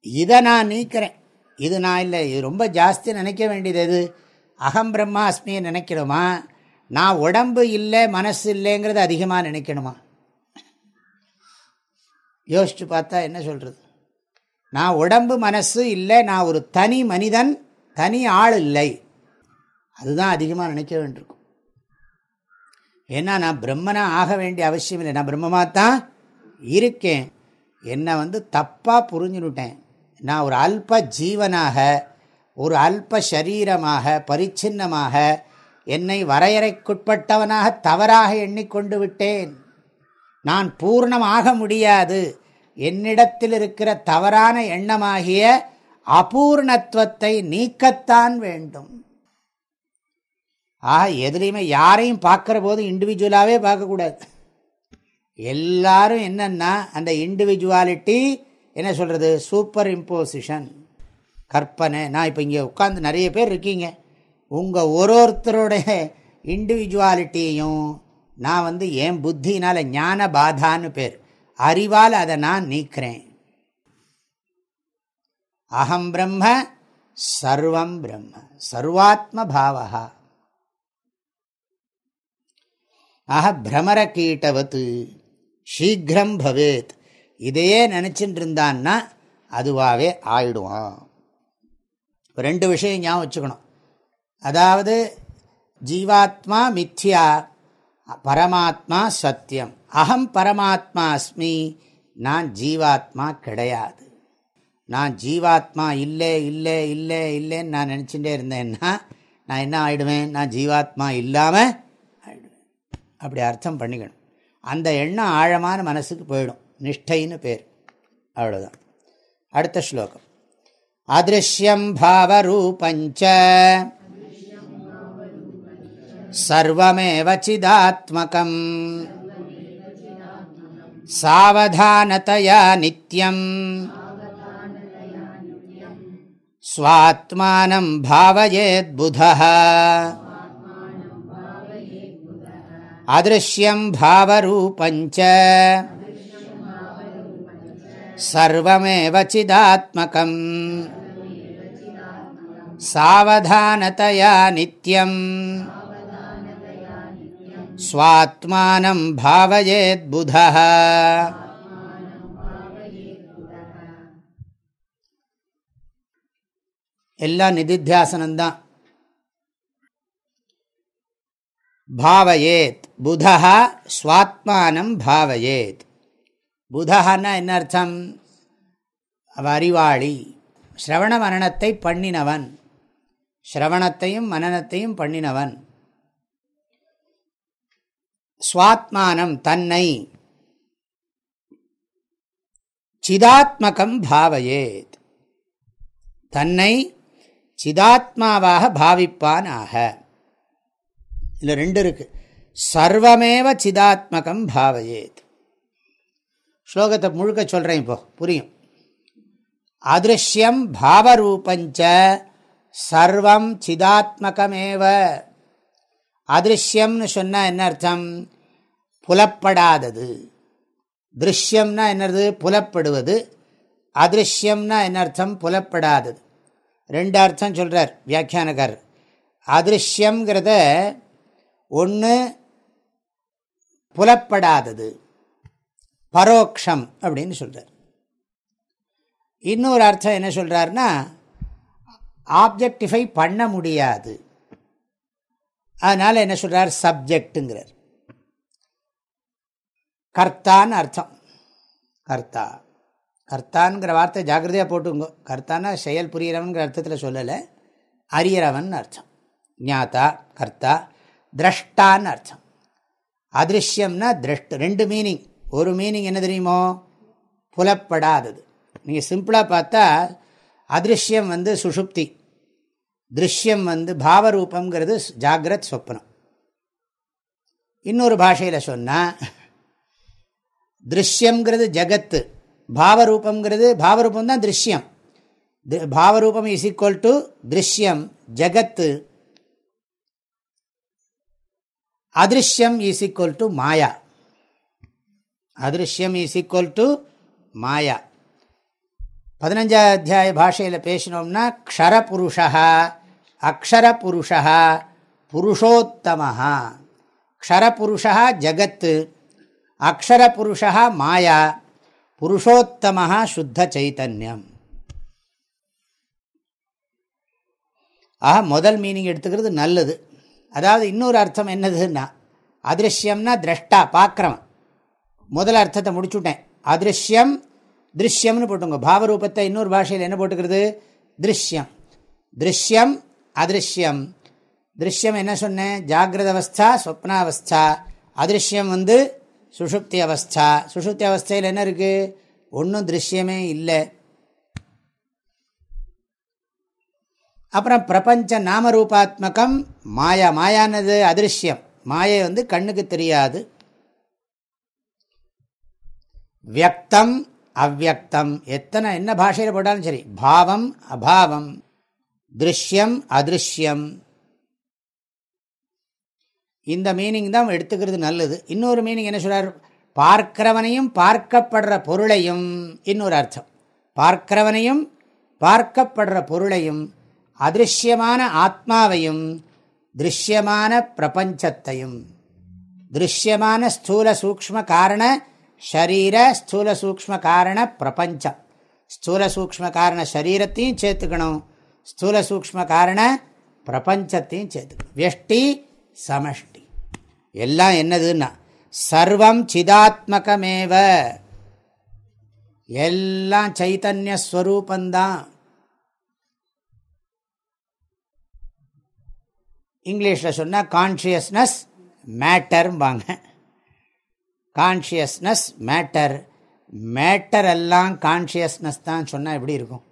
இதை நான் நீக்கிறேன். இது நான் இல்லை இது ரொம்ப ஜாஸ்தி நினைக்க வேண்டியது எது? அகம் பிரம்மா அஸ்மியை நினைக்கணுமா? நான் உடம்பு இல்லை மனசு இல்லைங்கிறது அதிகமாக நினைக்கணுமா? யோசிச்சு பார்த்தா என்ன சொல்கிறது நான் உடம்பு மனசு இல்லை நான் ஒரு தனி மனிதன் தனி ஆள் இல்லை. அதுதான் அதிகமாக நினைக்க வேண்டியிருக்கும். ஏன்னா நான் பிரம்மனாக ஆக வேண்டிய அவசியம் இல்லை. நான் பிரம்மமாக தான் இருக்கேன். என்னை வந்து தப்பாக புரிஞ்சுனுட்டேன் நான் ஒரு அல்ப ஜீவனாக ஒரு அல்ப சரீரமாக பரிச்சின்னமாக என்னை வரையறைக்குட்பட்டவனாக தவறாக எண்ணிக்கொண்டு விட்டேன். நான் பூர்ணமாக முடியாது. என்னிடத்தில் இருக்கிற தவறான எண்ணமாகிய அபூர்ணத்துவத்தை நீக்கத்தான் வேண்டும். ஆக எதுலேயுமே யாரையும் பார்க்குற போது இண்டிவிஜுவலாகவே பார்க்கக்கூடாது. எல்லாரும் என்னன்னா அந்த இண்டிவிஜுவாலிட்டி என்ன சொல்கிறது சூப்பர் இம்போசிஷன் கற்பனை. நான் இப்போ இங்கே உட்காந்து நிறைய பேர் இருக்கீங்க. உங்கள் ஒரு ஒருத்தருடைய இண்டிவிஜுவாலிட்டியையும் நான் வந்து என் புத்தினால் ஞான பாதான்னு பேர். அறிவால் அதை நான் நீக்கிறேன். அகம் பிரம்ம சர்வம் பிரம்ம சர்வாத்ம பாவகா ஆக பிரமர கீட்டவத்து சீக்கிரம் பவேத். இதையே நினச்சிட்டு இருந்தான்னா அதுவாகவே ஆயிடுவான் ரெண்டு விஷயம் ஞாபகம் வச்சுக்கணும். அதாவது ஜீவாத்மா மித்யா பரமாத்மா சத்தியம். அகம் பரமாத்மா அஸ்மி நான் ஜீவாத்மா கிடையாது. நான் ஜீவாத்மா இல்லை இல்லை இல்லை இல்லைன்னு நான் நினச்சிட்டே இருந்தேன்னா நான் என்ன ஆகிடுவேன் நான் ஜீவாத்மா இல்லாமல் ஆகிடுவேன் அப்படி அர்த்தம் பண்ணிக்கணும். அந்த எண்ணம் ஆழமான மனசுக்கு போயிடும். நிஷ்டைன்னு பேர். அவ்வளோதான் அடுத்த ஸ்லோகம். அதிருஷ்யம் பாவரூபஞ்ச. சர்வமேவ சிதாத்மகம். सावधानतया नित्यम् स्वात्मानं भावयेद्बुधः अदृश्यं भावरूपञ्च सर्वमेव चिदात्मकम् सावधानतया नित्यम् स्वात्मानं भावयेद्बुधः எல்லாம் நிதித்தியாசனம்தான் பாவயேத் புதா ஸ்வாத்மானம் பாவயேத் புதஹான்னா என்ன அர்த்தம் அவ அறிவாளி ஸ்ரவண மரணத்தை பண்ணினவன் ஸ்ரவணத்தையும் மனநத்தையும் பண்ணினவன் சுவாத்மானம் தன்னை. சிதாத்மகம் பாவையேத். தன்னை சிதாத்மாவாக பாவிப்பான் ஆக இதில் ரெண்டு இருக்கு. சர்வமேவ சிதாத்மகம் பாவையேத். ஸ்லோகத்தை முழுக்க சொல்கிறேன் இப்போ புரியும். அதிருஷ்யம் பாவரூபஞ்ச சர்வம் சிதாத்மகமேவ. அதிருஷ்யம்னு சொன்னால் என்ன அர்த்தம்? புலப்படாதது. திருஷ்யம்னா என்னது? புலப்படுவது. அதிருஷ்யம்னா என்ன அர்த்தம்? புலப்படாதது. ரெண்டு அர்த்தம் சொல்கிறார் வியாக்கியானகர் அதிருஷ்யங்கிறத ஒன்று புலப்படாதது. பரோக்ஷம் அப்படின்னு சொல்கிறார் இன்னொரு அர்த்தம் என்ன சொல்கிறாருன்னா ஆப்ஜெக்டிஃபை பண்ண முடியாது. அதனால் என்ன சொல்கிறார் சப்ஜெக்டுங்கிறார் கர்த்தான்னு அர்த்தம். கர்த்தா. கர்த்தான்கிற வார்த்தை ஜாகிரதையாக போட்டுங்க கர்த்தானா செயல் புரியறவன்கிற அர்த்தத்தில் சொல்லலை. அறியறவன் அர்த்தம். ஞாத்தா கர்த்தா திரஷ்டான்னு அர்த்தம். அதிருஷ்யம்னா திரஷ்ட ரெண்டு மீனிங் ஒரு மீனிங் என்ன தெரியுமோ? புலப்படாதது. நீங்கள் சிம்பிளாக பார்த்தா அதிருஷ்யம் வந்து சுஷுப்தி திருஷ்யம் வந்து பாவரூபங்கிறது ஜாகிரத் சொப்னம் இன்னொரு பாஷையில் சொன்னால் திருஷ்யங்கிறது ஜகத்து. பாவரூபங்கிறது பாவரூபம் தான் திருஷ்யம் பாவரூபம் இஸ் ஈக்குவல் டு திருஷ்யம் ஜகத்து. Adrishyam is equal to maya. Adrishyam is equal to maya. பதினஞ்சாவது அத்தியாய பாஷையில் பேசினோம்னா க்ஷரபுருஷா அக்ஷரபுருஷா புருஷோத்தமஹா. க்ஷரபுருஷா ஜகத்து. அக்ஷரபுருஷா மாயா புருஷோத்தமஹா சுத்த சைத்தன்யம் ஆக முதல் மீனிங் எடுத்துக்கிறது நல்லது. அதாவது இன்னொரு அர்த்தம் என்னதுன்னா அதிருஷ்யம்னா திரஷ்டா பார்க்குறவன் முதல் அர்த்தத்தை முடிச்சுட்டேன். அதிருஷ்யம் திருஷ்யம்னு போட்டுங்க பாவரூபத்தை இன்னொரு பாஷையில் என்ன போட்டுக்கிறது? திருஷ்யம். திருஷ்யம் அதிருஷ்யம். திருஷ்யம் என்ன சொன்னேன்? ஜாகிரத அவஸ்தா சொப்னாவஸ்தா அதிருஷ்யம் வந்து சுஷுப்தி அவஸ்தா. சுஷுப்தி அவஸ்தையில் என்ன இருக்குது ஒன்றும் திருஷ்யமே இல்லை. அப்புறம் பிரபஞ்ச நாமரூபாத்மகம் மாயா. மாயானது அதிருஷ்யம். மாயை வந்து கண்ணுக்கு தெரியாது. வியக்தம் அவ்வக்தம் எத்தனை என்ன பாஷையில் போட்டாலும் சரி. பாவம் அபாவம். திருஷ்யம் அதிருஷ்யம். இந்த மீனிங் தான் எடுத்துக்கிறது நல்லது. இன்னொரு மீனிங் என்ன சொல்கிறார் பார்க்கிறவனையும் பார்க்கப்படுற பொருளையும் இன்னொரு அர்த்தம். பார்க்கிறவனையும் பார்க்கப்படுற பொருளையும் அதிருஷ்யமான ஆத்மாவையும் திருஷ்யமான பிரபஞ்சத்தையும். திருஷ்யமான ஸ்தூல சூக்ம காரண ஷரீர ஸ்தூல சூக்ம காரண பிரபஞ்சம். ஸ்தூல சூக்ம காரண சரீரத்தையும் சேர்த்துக்கணும். ஸ்தூல சூக்ம காரண பிரபஞ்சத்தையும் சேர்த்துக்கணும். வெஷ்டி சமஷ்டி. எல்லாம் என்னதுன்னா சர்வம் சிதாத்மகமேவ. எல்லாம் சைத்தன்ய ஸ்வரூபந்தான். இங்கிலீஷில் சொன்னால் கான்ஷியஸ்னஸ் மேட்டர்ம்பாங்க கான்ஷியஸ்னஸ் மேட்டர் மேட்டர் எல்லாம் கான்ஷியஸ்னஸ் தான் சொன்னால் எப்படி இருக்கும்?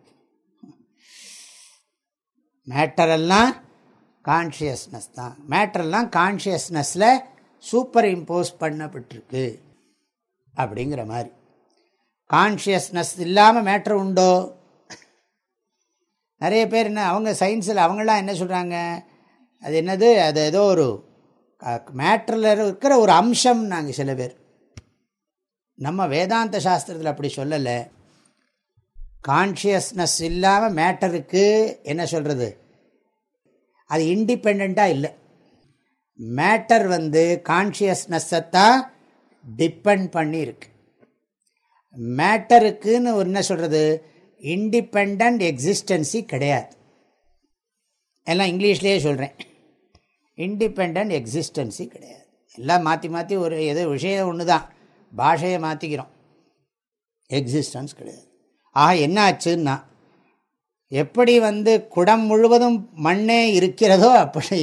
மேட்டரெல்லாம் கான்ஷியஸ்னஸ் தான். மேட்டரெல்லாம் கான்ஷியஸ்னஸில் சூப்பர் இம்போஸ் பண்ணப்பட்டிருக்கு. அப்படிங்கிற மாதிரி. கான்ஷியஸ்னஸ் இல்லாமல் மேட்ரு உண்டோ? நிறைய பேர் என்ன அவங்க சயின்ஸில் அவங்களாம் என்ன சொல்கிறாங்க அது என்னது? அது ஏதோ ஒரு மேட்ரில் இருக்கிற ஒரு அம்சம் நாங்கள் சில பேர். நம்ம வேதாந்த சாஸ்திரத்தில் அப்படி சொல்லலை. கான்ஷியஸ்னஸ் இல்லாமல் மேட்டருக்கு என்ன சொல்கிறது அது இண்டிபெண்ட்டாக இல்லை. மேட்டர் வந்து கான்ஷியஸ்னஸை தான் டிப்பெண்ட் பண்ணியிருக்கு. மேட்டருக்குன்னு மேட்டருக்குன்னு என்ன சொல்கிறது இண்டிபெண்ட் எக்ஸிஸ்டன்சி கிடையாது. எல்லாம் இங்கிலீஷ்லேயே சொல்கிறேன் இண்டிபெண்ட் எக்ஸிஸ்டன்சி கிடையாது. எல்லாம் மாற்றி மாற்றி ஒரு ஏதோ விஷயம் ஒன்று தான் பாஷையை மாற்றிக்கிறோம் எக்ஸிஸ்டன்ஸ் கிடையாது. ஆக என்ன ஆச்சுன்னா எப்படி வந்து குடம் முழுவதும் மண்ணே இருக்கிறதோ அப்படி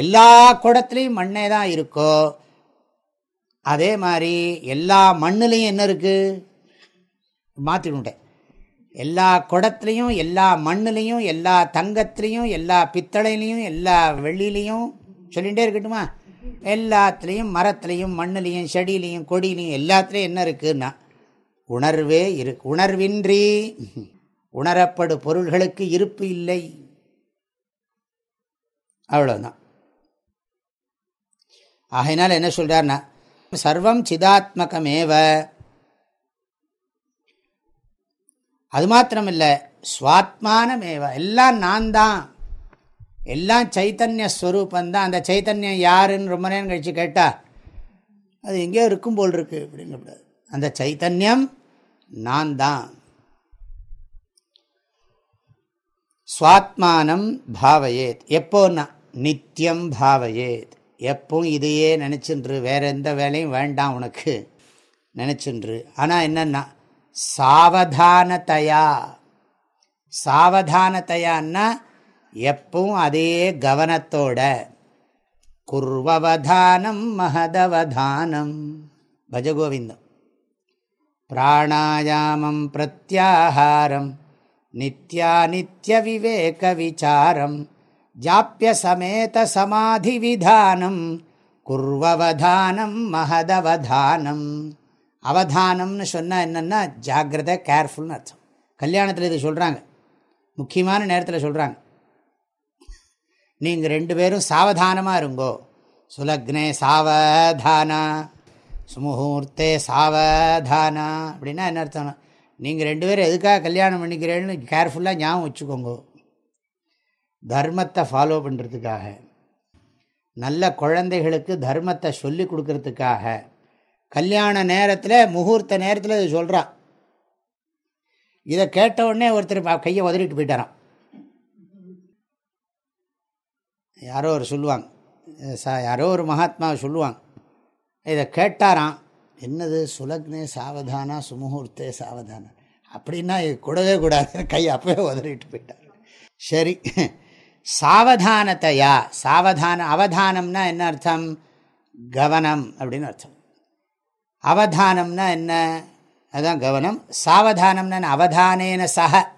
எல்லா குடத்துலேயும் மண்ணே தான் இருக்கோ? அதே மாதிரி எல்லா மண்ணுலேயும் என்ன இருக்குது மாற்றிக்கிட்டேன் எல்லா குடத்துலையும் எல்லா மண்ணுலேயும் எல்லா தங்கத்துலேயும் எல்லா பித்தளையிலையும் எல்லா வெள்ளிலையும் சொல்லிகிட்டே இருக்கட்டுமா? எல்லாத்துலேயும் மரத்துலேயும் மண்ணுலேயும் செடியிலையும் கொடியிலையும் எல்லாத்துலேயும் என்ன இருக்குன்னா உணர்வே இரு உணர்வின்றி உணரப்படு பொருள்களுக்கு இருப்பு இல்லை. அவ்வளோதான் ஆகையினால் என்ன சொல்கிறார்னா சர்வம் சிதாத்மகமேவ. அது மாத்திரமில்லை சுவாத்மானமேவ. எல்லாம் நான் தான் எல்லாம் சைத்தன்ய ஸ்வரூபந்தான். அந்த சைத்தன்யம் யாருன்னு ரொம்ப நேரம் கழித்து கேட்டா அது எங்கேயோ இருக்கும் போல் இருக்கு அப்படின்னு அந்த சைத்தன்யம் நான் தான் சுவாத்மானம் பாவையேத். எப்போன்னா நித்தியம் பாவையேத். எப்பவும் இதையே நினச்சின்று. வேறு எந்த வேலையும் வேண்டாம் உனக்கு. நினச்சின்று. ஆனால் என்னென்னா சாவதானத்தையா? சாவதானத்தையான்னா எப்பவும் அதே கவனத்தோட. குர்வவதானம் மகதவதானம். பஜகோவிந்தம். பிராணாயாமம் பிரத்யாகாரம் நித்யா நித்ய விவேக விசாரம். ஜாப்பிய சமேத சமாதி விதானம் குர்வவதானம் மகதவதானம். அவதானம்னு சொன்னால் என்னென்னா ஜாகிரத கேர்ஃபுல்னு அர்த்தம். கல்யாணத்தில் இது சொல்கிறாங்க முக்கியமான நேரத்தில் சொல்கிறாங்க நீங்கள் ரெண்டு பேரும் சாவதானமாக இருங்கோ. சுலக்னே சாவதானா சுமுகூர்த்தே சாவதானா. அப்படின்னா என்ன அர்த்தம் நீங்கள் ரெண்டு பேரும் எதுக்காக கல்யாணம் பண்ணிக்கிறேன்னு கேர்ஃபுல்லாக ஞாபகம் வச்சுக்கோங்க. தர்மத்தை ஃபாலோ பண்ணுறதுக்காக நல்ல குழந்தைகளுக்கு தர்மத்தை சொல்லி கொடுக்கறதுக்காக கல்யாண நேரத்தில் முகூர்த்த நேரத்தில் இது சொல்கிறான் இதை கேட்ட உடனே ஒருத்தர் கையை உதறிட்டு போயிட்டாரான் யாரோ ஒரு சொல்லுவாங்க. சா யாரோ ஒரு மகாத்மா சொல்லுவாங்க. இதை கேட்டாராம். என்னது? சுலக்னே சாவதானா சுமுகூர்த்தே சாவதானா? அப்படின்னா இது கூடவே கூடாது கை அப்பவே உதறிட்டு போயிட்டார். சரி. சாவதானத்தையா? சாவதான அவதானம்னா என்ன அர்த்தம்? கவனம் அப்படின்னு அர்த்தம். அவதானம்னா என்ன? அதுதான் கவனம். சாவதானம்னா அவதானேன சக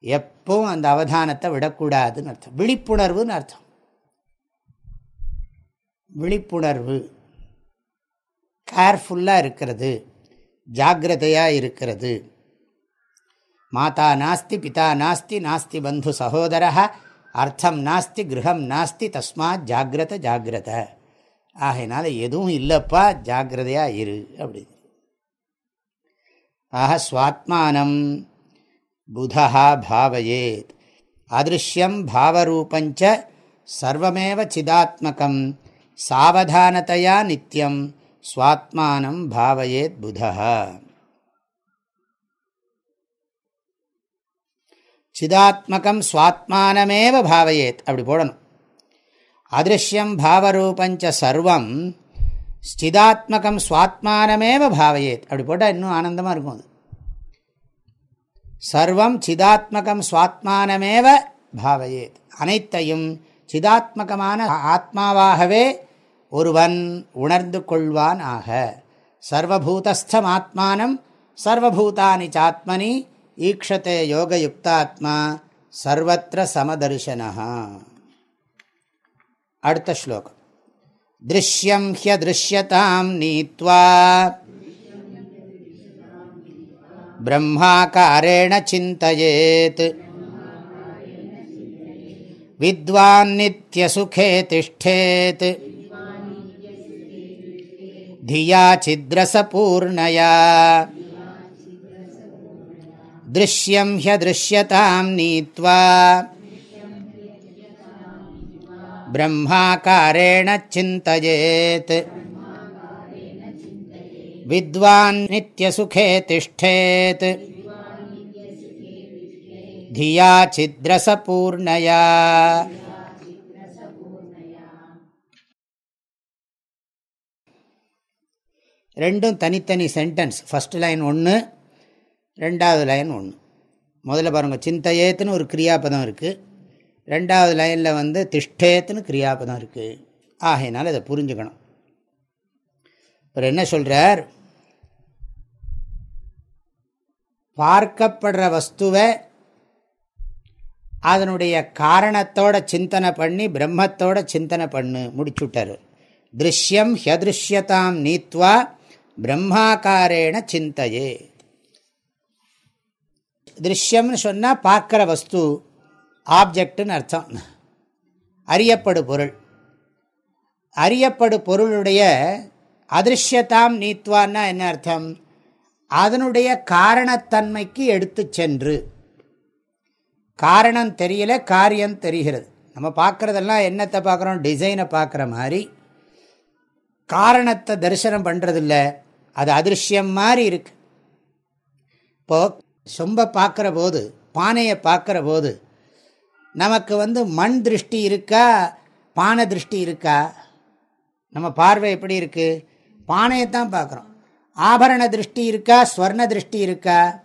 எப்பவும் அந்த அவதானத்தை விடக்கூடாதுன்னு அர்த்தம். விழிப்புணர்வுன்னு அர்த்தம். விழிப்புணர்வு. கேர்ஃபுல்லாக இருக்கிறது. ஜாகிரதையாக இருக்கிறது. மாதா நாஸ்தி பிதா நாஸ்தி நாஸ்தி பந்து சகோதரா அர்த்தம் நாஸ்தி கிரகம் நாஸ்தி தஸ்மாத் ஜாகிரத ஜாகிரத. ஆகையினால எதுவும் இல்லைப்பா ஜாகிரதையாக இரு அப்படி ஆக சுவாத்மானம் புதா பாவயேத். அதிருஷ்யம் பாவரூபஞ்ச சர்வமேவ சிதாத்மகம். சாவதானத்தையா நித்தியம் சுவாத்மானம் பாவயேத் புதா சிதாத்மகம் சுவாத்மானமேவ பாவையேத் அப்படி போடணும். அதிருஷ்யம் பாவரூபஞ்ச சர்வம் ஸ்திதாத்மகம் சுவாத்மானமேவ பாவையேத் அப்படி போட்டால் இன்னும் ஆனந்தமாக இருக்கும் அது. சர்வம் சிதாத்மகம் சுவாத்மானமேவ பாவையேத். அனைத்தையும் சிதாத்மகமான ஆத்மாவாகவே ஒருவன் உணர்ந்து கொள்வான் ஆக. சர்வபூதஸ்தம் ஆத்மானம் சர்வபூதானி சாத்மனி ஈக்ஷத்தை யோகயுக்தாத்மா சர்வத்திர சமதர்சனா அடுத்த ஸ்லோகம் திருஷ்யம் ஹியதிருஷ்யதாம் நீத்வா பிரம்மாக்காரேண சிந்தயேத் வித்வான் நித்யசுகே திஷ்டேத் धिया छिद्रसपूर्णया दृश्यं ह्यदृश्यतां नीत्वा ब्रह्माकारेण चिन्तयेत् विद्वान् नित्यसुखे तिष्ठेत् धिया छिद्रसपूर्णया ரெண்டும் தனித்தனி சென்டென்ஸ் ஃபஸ்ட் லைன் ஒன்று ரெண்டாவது லைன் ஒன்று. முதல்ல பாருங்கள் சிந்தையேத்துன்னு ஒரு கிரியாபதம் இருக்குது ரெண்டாவது லைனில் வந்து திஷ்டேத்துன்னு கிரியாபதம் இருக்குது ஆகையினால இதை புரிஞ்சுக்கணும். இவர் என்ன சொல்கிறார் பார்க்கப்படுற வஸ்துவை அதனுடைய காரணத்தோட சிந்தனை பண்ணி பிரம்மத்தோட சிந்தனை பண்ணு முடிச்சுட்டார். திருஷ்யம் ஹியதிருஷ்யதாம் நீத்வா பிரம்மாக்காரேண சிந்தையே. திருஷ்யம்னு சொன்னால் பார்க்குற வஸ்து ஆப்ஜெக்டுன்னு அர்த்தம். அறியப்படு பொருள். அறியப்படு பொருளுடைய அதிர்ஷ்யதாம் நீத்வான்னா என்ன அர்த்தம்? அதனுடைய காரணத்தன்மைக்கு எடுத்து சென்று. காரணம் தெரியல காரியம் தெரிகிறது. நம்ம பார்க்குறதெல்லாம் என்னத்தை பார்க்குறோம்? டிசைனை பார்க்குற மாதிரி. காரணத்தை தரிசனம் பண்ணுறதில்ல அது அதிருஷ்யம் மாதிரி இருக்கு. இப்போது சொம்பை பார்க்குற போது பானையை பார்க்குற போது நமக்கு வந்து மண் திருஷ்டி இருக்கா பானை திருஷ்டி இருக்கா? நம்ம பார்வை எப்படி இருக்குது பானையை தான் பார்க்குறோம். ஆபரண திருஷ்டி இருக்கா ஸ்வர்ண திருஷ்டி இருக்கா?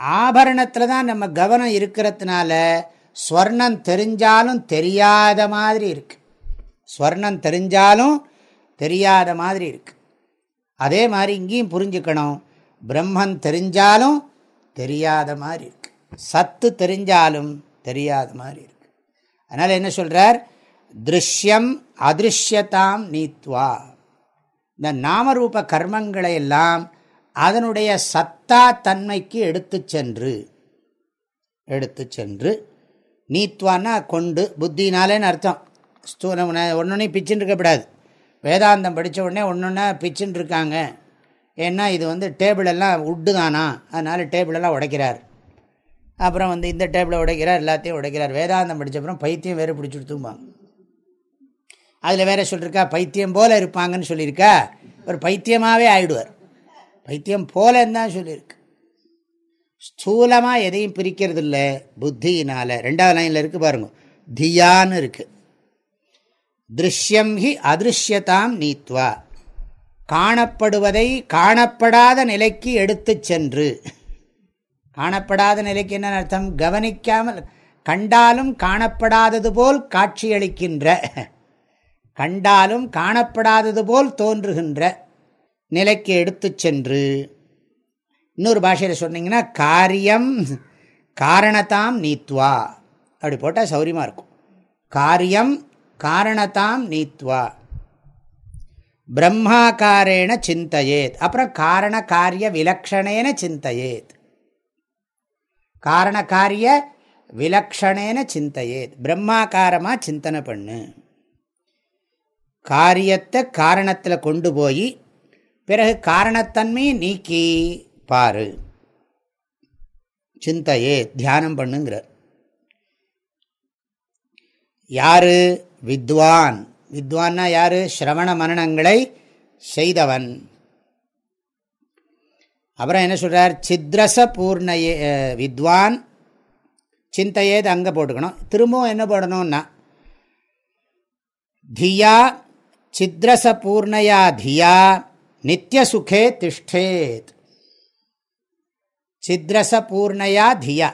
ஆபரணத்தில் தான் நம்ம கவனம் இருக்கிறதுனால ஸ்வர்ணம் தெரிஞ்சாலும் தெரியாத மாதிரி இருக்கு. ஸ்வர்ணம் தெரிஞ்சாலும் தெரியாத மாதிரி இருக்கு. அதே மாதிரி இங்கேயும் புரிஞ்சுக்கணும். பிரம்மன் தெரிஞ்சாலும் தெரியாத மாதிரி இருக்கு. சத்து தெரிஞ்சாலும் தெரியாத மாதிரி இருக்கு. அதனால் என்ன சொல்கிறார் திருஷ்யம் அதிருஷ்யதாம் நீத்வா. இந்த நாமரூப கர்மங்களை எல்லாம் அதனுடைய சத்தா தன்மைக்கு எடுத்து சென்று எடுத்து சென்று நீத்வான்னா கொண்டு புத்தினாலேன்னு அர்த்தம்? ஸ்தூலம் ஒன்று பிச்சுன்னு இருக்கக்கூடாது வேதாந்தம் படித்த உடனே ஒன்று ஒன்றா பிச்சுன்னு இருக்காங்க. ஏன்னா இது வந்து டேபிள் எல்லாம் உட்டு தானா அதனால் டேபிளெல்லாம் உடைக்கிறார். அப்புறம் வந்து இந்த டேபிளை உடைக்கிறார் எல்லாத்தையும் உடைக்கிறார். வேதாந்தம் படித்தப்புறம் பைத்தியம் வேறு பிடிச்சி கொடுத்தும்பாங்க அதில் வேற சொல்லியிருக்கா பைத்தியம் போல் இருப்பாங்கன்னு சொல்லியிருக்கா? ஒரு பைத்தியமாகவே ஆயிடுவார். பைத்தியம் போலன்னு தான் சொல்லியிருக்கு. ஸ்தூலமாக எதையும் பிரிக்கிறது இல்லை புத்தியினால். ரெண்டாவது லைனில் இருக்குது பாருங்க. தியான்னு இருக்குது திருஷ்யம் ஹி அதிருஷ்யதாம் நீத்வா. காணப்படுவதை காணப்படாத நிலைக்கு எடுத்து சென்று. காணப்படாத நிலைக்கு என்ன அர்த்தம்? கவனிக்காமல் கண்டாலும் காணப்படாதது போல் காட்சியளிக்கின்ற கண்டாலும் காணப்படாதது போல் தோன்றுகின்ற நிலைக்கு எடுத்து சென்று. இன்னொரு பாஷையில் சொன்னீங்கன்னா காரியம் காரணத்தாம் நீத்வா. அப்படி போட்டால் சௌரியமாக இருக்கும். காரியம் காரணத்தாம் நீத்வா. பிரம்மாக்காரேன சிந்தையேத். அப்புறம் காரண காரிய விலக்ஷணேன சிந்தையேத். காரண காரிய விலக்ஷணேன சிந்தையேத். பிரம்மாக்காரமாக சிந்தனை பண்ணு. காரியத்தை காரணத்தில் கொண்டு போய் பிறகு காரணத்தன்மையை நீக்கி பாரு. சிந்தையே தியானம் பண்ணுங்கிறார் யாரு? வித்வான். வித்வான்னா யாரு? சிரவண மரணங்களை செய்தவன். அப்புறம் என்ன சொல்றார்? சித்ரச பூர்ணயே வித்வான் சிந்தையேது அங்கே போட்டுக்கணும். திரும்பவும் என்ன போடணும்னா தியா சித்ரச பூர்ணயா தியா நித்தியசுகே திஷ்டேத். சித்ரச பூர்ணயா தியா.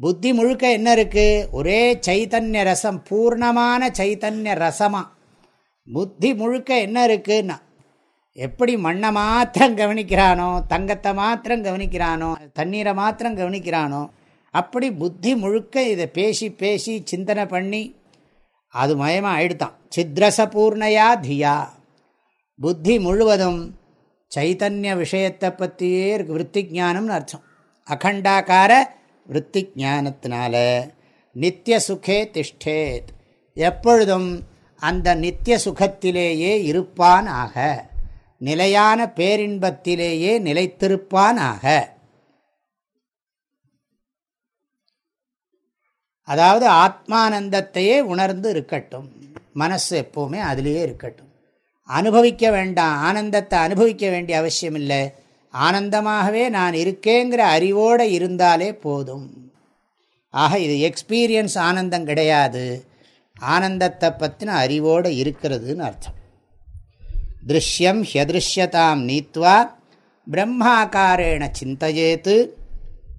புத்தி முழுக்க என்ன இருக்குது ஒரே சைத்தன்ய ரசம் பூர்ணமான சைத்தன்ய ரசமாக புத்தி முழுக்க என்ன இருக்குன்னா எப்படி மண்ணை மாத்திரம் கவனிக்கிறானோ தங்கத்தை மாத்திரம் கவனிக்கிறானோ தண்ணீரை மாத்திரம் கவனிக்கிறானோ அப்படி புத்தி முழுக்க இதை பேசி பேசி சிந்தனை பண்ணி அது மயமாக ஆயிடுத்தான் சித்ரச பூர்ணையா தியா. புத்தி முழுவதும் சைத்தன்ய விஷயத்தை பற்றியே இருக்கு. விற்பி ஜானம்னு அர்த்தம். அகண்டாக்கார விற்பி ஜானத்தினால நித்திய சுகே திஷ்டேத். எப்பொழுதும் அந்த நித்திய சுகத்திலேயே இருப்பான் ஆக நிலையான பேரின்பத்திலேயே நிலைத்திருப்பான் ஆக அதாவது ஆத்மானந்தத்தையே உணர்ந்து இருக்கட்டும். மனசு எப்போவுமே அதிலேயே இருக்கட்டும். அனுபவிக்க வேண்டாம். ஆனந்தத்தை அனுபவிக்க வேண்டிய அவசியம் இல்லை ஆனந்தமாகவே நான் இருக்கேங்கிற அறிவோடு இருந்தாலே போதும். ஆக இது எக்ஸ்பீரியன்ஸ் ஆனந்தம் கிடையாது. ஆனந்தத்தை பற்றின அறிவோடு இருக்கிறதுன்னு அர்த்தம். திருஷ்யம் ஹியதிருஷ்யதாம் நீத்வா பிரம்மாக்காரேண சிந்தையேத்து.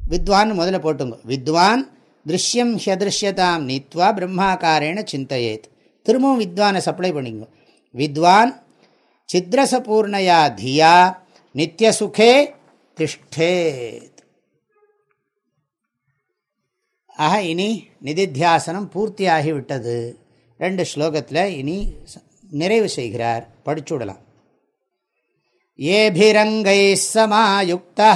வித்வான் முதல்ல போட்டுங்க. வித்வான் திருஷ்யம் ஹியதிருஷ்யதாம் நீத்வா பிரம்மாக்காரேண சிந்தையேத். திரும்பவும் வித்வானை சப்ளை பண்ணிங்க. வித்வான் சித்ரசபூர்ணயா தியா நித்தியசுகே திஷ்டேத். ஆக இனி நிதித்தியாசனம் பூர்த்தியாகிவிட்டது ரெண்டு ஸ்லோகத்தில் இனி நிறைவு செய்கிறார். படிச்சுடலாம் ஏபிரங்கை சமாயுக்தா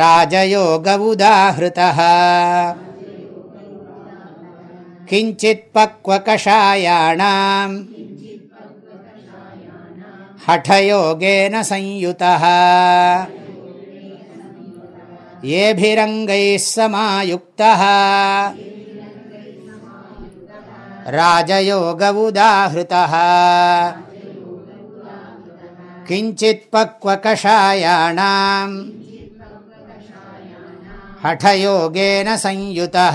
ராஜயோக உதாஹிருதா கிஞ்சித் பக்வகஷாயாணாம் ஹடயோகேன சயுதா ஏபிரங்கை சமாயுக்தா ராஜயோக உதாஹிருதா கிஞ்சித் பக்வகஷாயாணாம் ஹடயோகேன சயுதா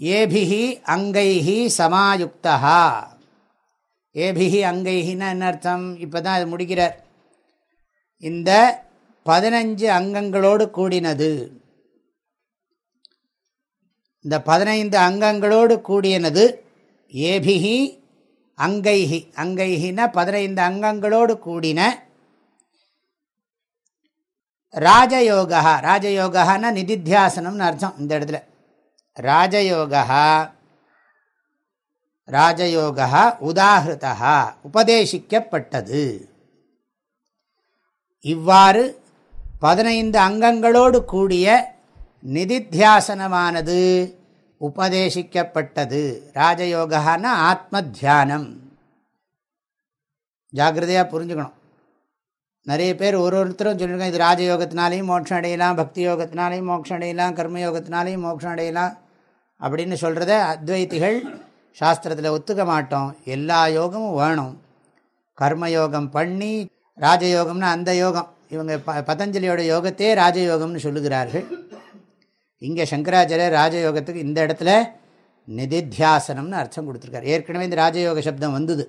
ஏபிஹி அங்கைஹி சமாயுக்தா ஏபிஹி அங்கைஹின்னா என்ன அர்த்தம்? இப்போ தான் அது முடிக்கிறார். இந்த பதினஞ்சு அங்கங்களோடு கூடினது. இந்த பதினைந்து அங்கங்களோடு கூடியனது ஏபிஹி அங்கைஹி. அங்கைஹின்னா பதினைந்து அங்கங்களோடு கூடின ராஜயோகா ராஜயோகான்னா நிதித்தியாசனம்னு அர்த்தம் இந்த இடத்துல. ராஜயோகா ராஜயோகா உதாகிருதா உபதேசிக்கப்பட்டது. இவ்வாறு பதினைந்து அங்கங்களோடு கூடிய நிதித்தியாசனமானது உபதேசிக்கப்பட்டது. ராஜயோகான்னா ஆத்ம தியானம் ஜாகிரதையாக புரிஞ்சுக்கணும். நிறைய பேர் ஒரு ஒருத்தரும் சொல்லியிருக்காங்க இது ராஜயோகத்தினாலையும் மோட்சம் அடையலாம் பக்தி யோகத்தினாலையும் மோட்சம் அடையலாம் கர்மயோகத்தினாலையும் மோட்சம் அடையலாம். அப்படின்னு சொல்கிறத அத்வைத்திகள் சாஸ்திரத்தில் ஒத்துக்க மாட்டோம். எல்லா யோகமும் வேணும். கர்மயோகம் பண்ணி ராஜயோகம்னா அந்த யோகம். இவங்க ப பதஞ்சலியோட யோகத்தையே ராஜயோகம்னு சொல்லுகிறார்கள். இங்கே சங்கராச்சாரியர் ராஜயோகத்துக்கு இந்த இடத்துல நிதித்தியாசனம்னு அர்த்தம் கொடுத்துருக்காரு. ஏற்கனவே இந்த ராஜயோக சப்தம் வந்தது.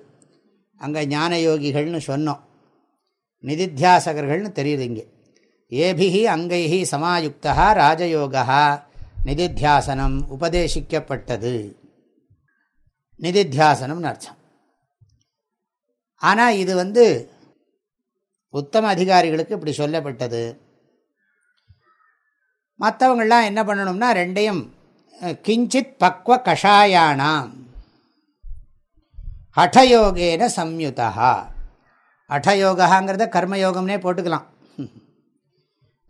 அங்கே ஞான யோகிகள்னு சொன்னோம். நிதித்தியாசகர்கள்னு தெரியுது இங்கே. ஏபிஹி அங்கைஹி சமாயுக்தா ராஜயோகா நிதித்தியாசனம் உபதேசிக்கப்பட்டது. நிதித்தியாசனம்னு அர்த்தம். ஆனால் இது வந்து உத்தம அதிகாரிகளுக்கு இப்படி சொல்லப்பட்டது. மற்றவங்கள்லாம் என்ன பண்ணணும்னா ரெண்டையும் கிஞ்சித் பக்வ கஷாயானாம். ஹடயோகேன சம்யுதா ஹடயோகாங்கிறத கர்மயோகம்னே போட்டுக்கலாம்.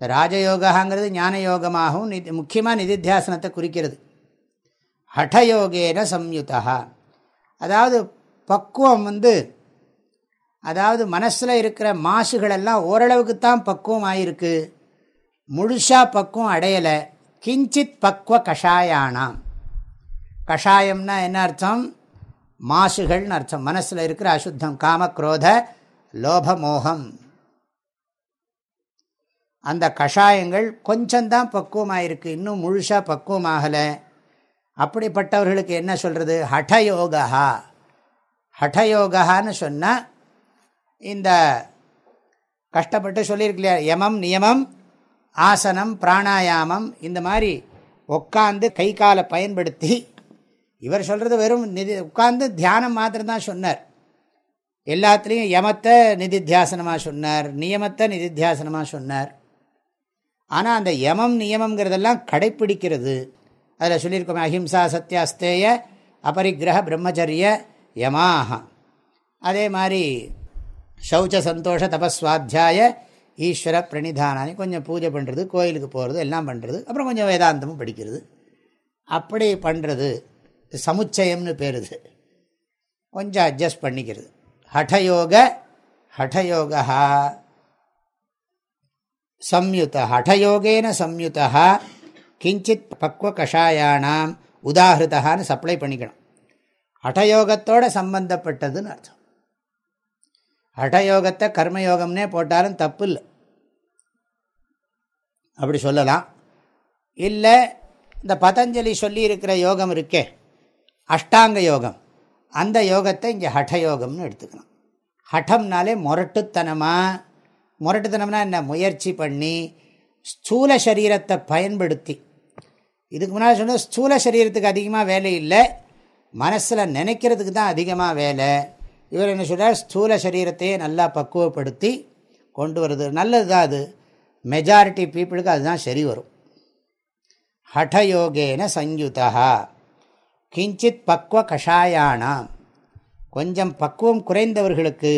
ராஜயோகாங்கிறது ஞான யோகமாகவும் நிதி முக்கியமாக நிதித்தியாசனத்தை குறிக்கிறது. ஹடயோகேன சம்யுதா அதாவது பக்குவம் வந்து அதாவது மனசில் இருக்கிற மாசுகளெல்லாம் ஓரளவுக்கு தான் பக்குவம் ஆகிருக்கு முழுசாக பக்குவம் அடையலை. கிஞ்சித் பக்வ கஷாயானாம். கஷாயம்னா என்ன அர்த்தம்? மாசுகள்னு அர்த்தம். மனசில் இருக்கிற அசுத்தம் காமக்ரோத லோபமோகம் அந்த கஷாயங்கள் கொஞ்சம்தான் பக்குவமாயிருக்கு. இன்னும் முழுசாக பக்குவமாகலை. அப்படிப்பட்டவர்களுக்கு என்ன சொல்கிறது ஹடயோகா ஹடயோகான்னு சொன்னால் இந்த கஷ்டப்பட்டு சொல்லியிருக்கலையா? யமம் நியமம் ஆசனம் பிராணாயாமம் இந்த மாதிரி உட்காந்து கை காலை பயன்படுத்தி இவர் சொல்கிறது வெறும் நிதி உட்காந்து தியானம் மாத்திரம்தான் சொன்னார். எல்லாத்துலேயும் யமத்தை நிதித்தியாசனமாக சொன்னார் நியமத்தை நிதித்தியாசனமாக சொன்னார். ஆனால் அந்த யமம் நியமங்கிறதெல்லாம் கடைப்பிடிக்கிறது. அதில் சொல்லியிருக்கோமே அஹிம்சா சத்யாஸ்தேய அபரிக்கிரக பிரம்மச்சரிய யமாக அதே மாதிரி சௌச்ச சந்தோஷ தபஸ்வாத்தியாய ஈஸ்வர பிரணிதானானி கொஞ்சம் பூஜை பண்ணுறது கோயிலுக்கு போகிறது எல்லாம் பண்ணுறது அப்புறம் கொஞ்சம் வேதாந்தமும் படிக்கிறது. அப்படி பண்ணுறது சமுச்சயம்னு பேருது. கொஞ்சம் அட்ஜஸ்ட் பண்ணிக்கிறது. ஹடயோக ஹடயோகா சம்யுத ஹடயோகேன சம்யுதா கிஞ்சித் பக்வ கஷாயானாம் உதாகிருதான்னு சப்ளை பண்ணிக்கணும். ஹடயோகத்தோட சம்பந்தப்பட்டதுன்னு அர்த்தம். ஹடயோகத்தை கர்மயோகம்னே போட்டாலும் தப்பு இல்லை அப்படி சொல்லலாம். இல்லை இந்த பதஞ்சலி சொல்லியிருக்கிற யோகம் இருக்கே அஷ்டாங்க யோகம். அந்த யோகத்தை இங்கே ஹடயோகம்னு எடுத்துக்கணும். ஹட்டம்னாலே முரட்டுத்தனமாக முரட்டுத்தனம்னா என்ன? முயற்சி பண்ணி ஸ்தூல சரீரத்தை பயன்படுத்தி. இதுக்கு முன்னாடி சொன்னால் ஸ்தூல சரீரத்துக்கு அதிகமாக வேலை இல்லை. மனசில் நினைக்கிறதுக்கு தான் அதிகமாக வேலை. இவர் என்ன சொல்கிறார் ஸ்தூல சரீரத்தையே நல்லா பக்குவப்படுத்தி கொண்டு வருது. நல்லது தான் அது. மெஜாரிட்டி பீப்புளுக்கு அதுதான் சரி வரும். ஹடயோகேன சஞ்யுதா கிஞ்சித் பக்வ கஷாயானாம். கொஞ்சம் பக்குவம் குறைந்தவர்களுக்கு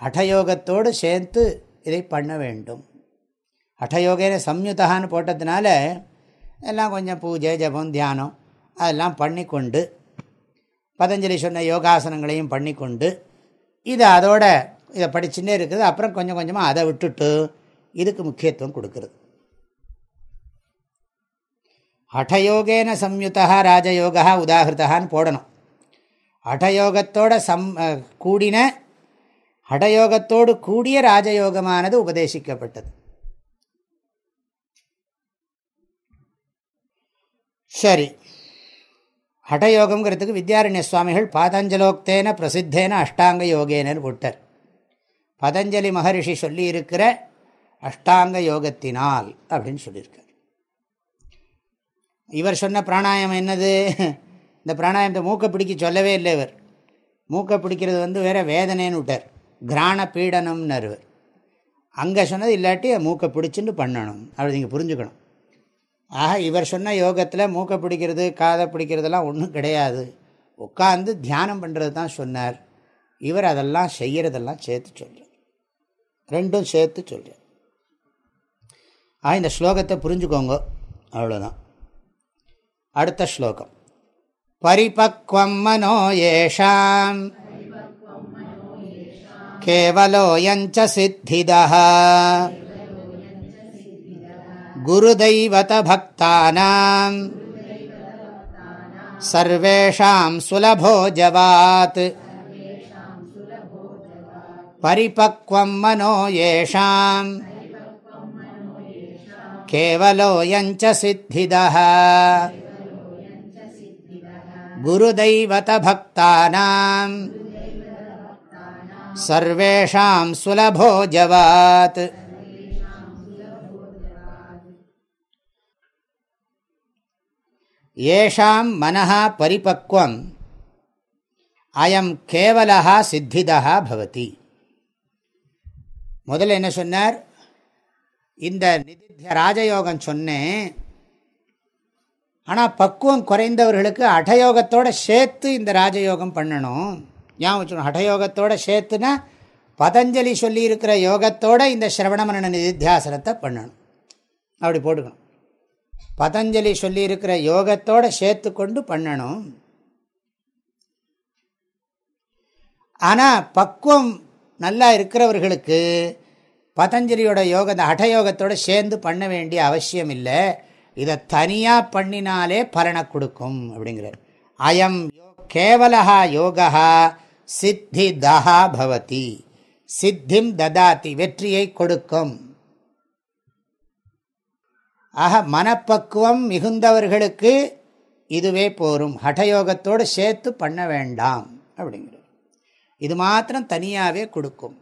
ஹடயோகத்தோடு சேர்த்து இதை பண்ண வேண்டும். ஹடயோகேன சம்யுதான்னு போட்டதுனால எல்லாம் கொஞ்சம் பூஜை ஜபம் தியானம் அதெல்லாம் பண்ணி கொண்டு பதஞ்சலி சொன்ன யோகாசனங்களையும் பண்ணி கொண்டு இது அதோட இதை படிச்சுட்டே இருக்குது. அப்புறம் கொஞ்சம் கொஞ்சமாக அதை விட்டுட்டு இதுக்கு முக்கியத்துவம் கொடுக்குறது. ஹடயோகேன சம்யுத்தா ராஜயோகா உதாகிருதான்னு போடணும். ஹடயோகத்தோட சம் கூடின ஹடயோகத்தோடு கூடிய ராஜயோகமானது உபதேசிக்கப்பட்டது. சரி. ஹடயோகங்கிறதுக்கு வித்யாரண்ய சுவாமிகள் பாதஞ்சலோக்தேன பிரசித்தேன அஷ்டாங்க யோகேனு போட்டார். பதஞ்சலி மகரிஷி சொல்லியிருக்கிற அஷ்டாங்க யோகத்தினால் அப்படின்னு சொல்லியிருக்கார். இவர் சொன்ன பிராணாயம் என்னது? இந்த பிராணாயத்தை மூக்கை பிடிக்க சொல்லவே இல்லை இவர். மூக்கை பிடிக்கிறது வந்து வேற வேதனைன்னு விட்டார். கிராண பீடனம்னு அங்கே சொன்னது இல்லாட்டி மூக்கை பிடிச்சின்னு பண்ணணும். அப்படி நீங்கள் புரிஞ்சுக்கணும். ஆக இவர் சொன்ன யோகத்தில் மூக்கை பிடிக்கிறது காதை பிடிக்கிறதெல்லாம் ஒன்றும் கிடையாது. உட்காந்து தியானம் பண்ணுறது தான் சொன்னார். இவர் அதெல்லாம் செய்கிறதெல்லாம் சேர்த்து சொல்கிறார் ரெண்டும் சேர்த்து சொல்கிறார் ஆ இந்த ஸ்லோகத்தை புரிஞ்சுக்கோங்க. அவ்வளோதான் அடுத்த ஸ்லோகம். பரிபக்வம் மனோ ஏஷாம். केवलोऽयञ्च सिद्धिदः गुरुदैवतभक्तानां सर्वेषां सुलभोजवात् परिपक्वं मनो येषां केवलोऽयञ्च सिद्धिदः गुरुदैवतभक्तानां सर्वेषां सुलभो जवात् ஏஷாம் மனஹா பரிபக்வம் அயம் கேவலா சித்திதா பவதி முதல்ல என்ன சொன்னார் இந்த நிதித்திய ராஜயோகம் சொன்னேன் ஆனால் பக்குவம் குறைந்தவர்களுக்கு அடயோகத்தோடு சேர்த்து இந்த ராஜயோகம் பண்ணணும் ஞாபகம் வச்சுக்கணும். ஹடயோகத்தோடு சேர்த்துனா பதஞ்சலி சொல்லியிருக்கிற யோகத்தோடு இந்த சிரவணமரண நிதித்தியாசனத்தை பண்ணணும். அப்படி போட்டுக்கணும். பதஞ்சலி சொல்லியிருக்கிற யோகத்தோடு சேர்த்து கொண்டு பண்ணணும். ஆனால் பக்குவம் நல்லா இருக்கிறவர்களுக்கு பதஞ்சலியோட யோக இந்த ஹடயோகத்தோடு சேர்ந்து பண்ண வேண்டிய அவசியம் இல்லை. இதை தனியாக பண்ணினாலே பலனை கொடுக்கும் அப்படிங்கிறார். அயம் கேவலா யோகா சித்தி தஹா பவதி. சித்திம் ததாதி வெற்றியை கொடுக்கும். ஆக மனப்பக்குவம் மிகுந்தவர்களுக்கு இதுவே போரும். ஹடயோகத்தோடு சேர்த்து பண்ண வேண்டாம் அப்படிங்கிறது. இது மாத்திரம் தனியாகவே கொடுக்கும்.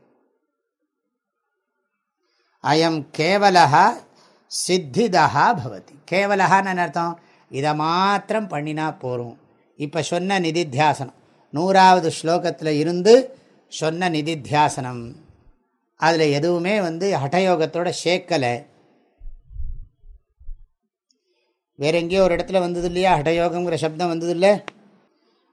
அயம் கேவலா சித்திதா பவதி. கேவலகான்னு அர்த்தம்? இதை மாத்திரம் பண்ணினா போகும் இப்போ சொன்ன நிதித்தியாசனம். நூறாவது ஸ்லோகத்தில் இருந்து சொன்ன நிதித்தியாசனம். அதில் எதுவுமே வந்து ஹடயோகத்தோட சேர்க்கலை. வேற எங்கேயோ ஒரு இடத்துல வந்தது இல்லையா? ஹடயோகங்கிற சப்தம் வந்தது இல்லை?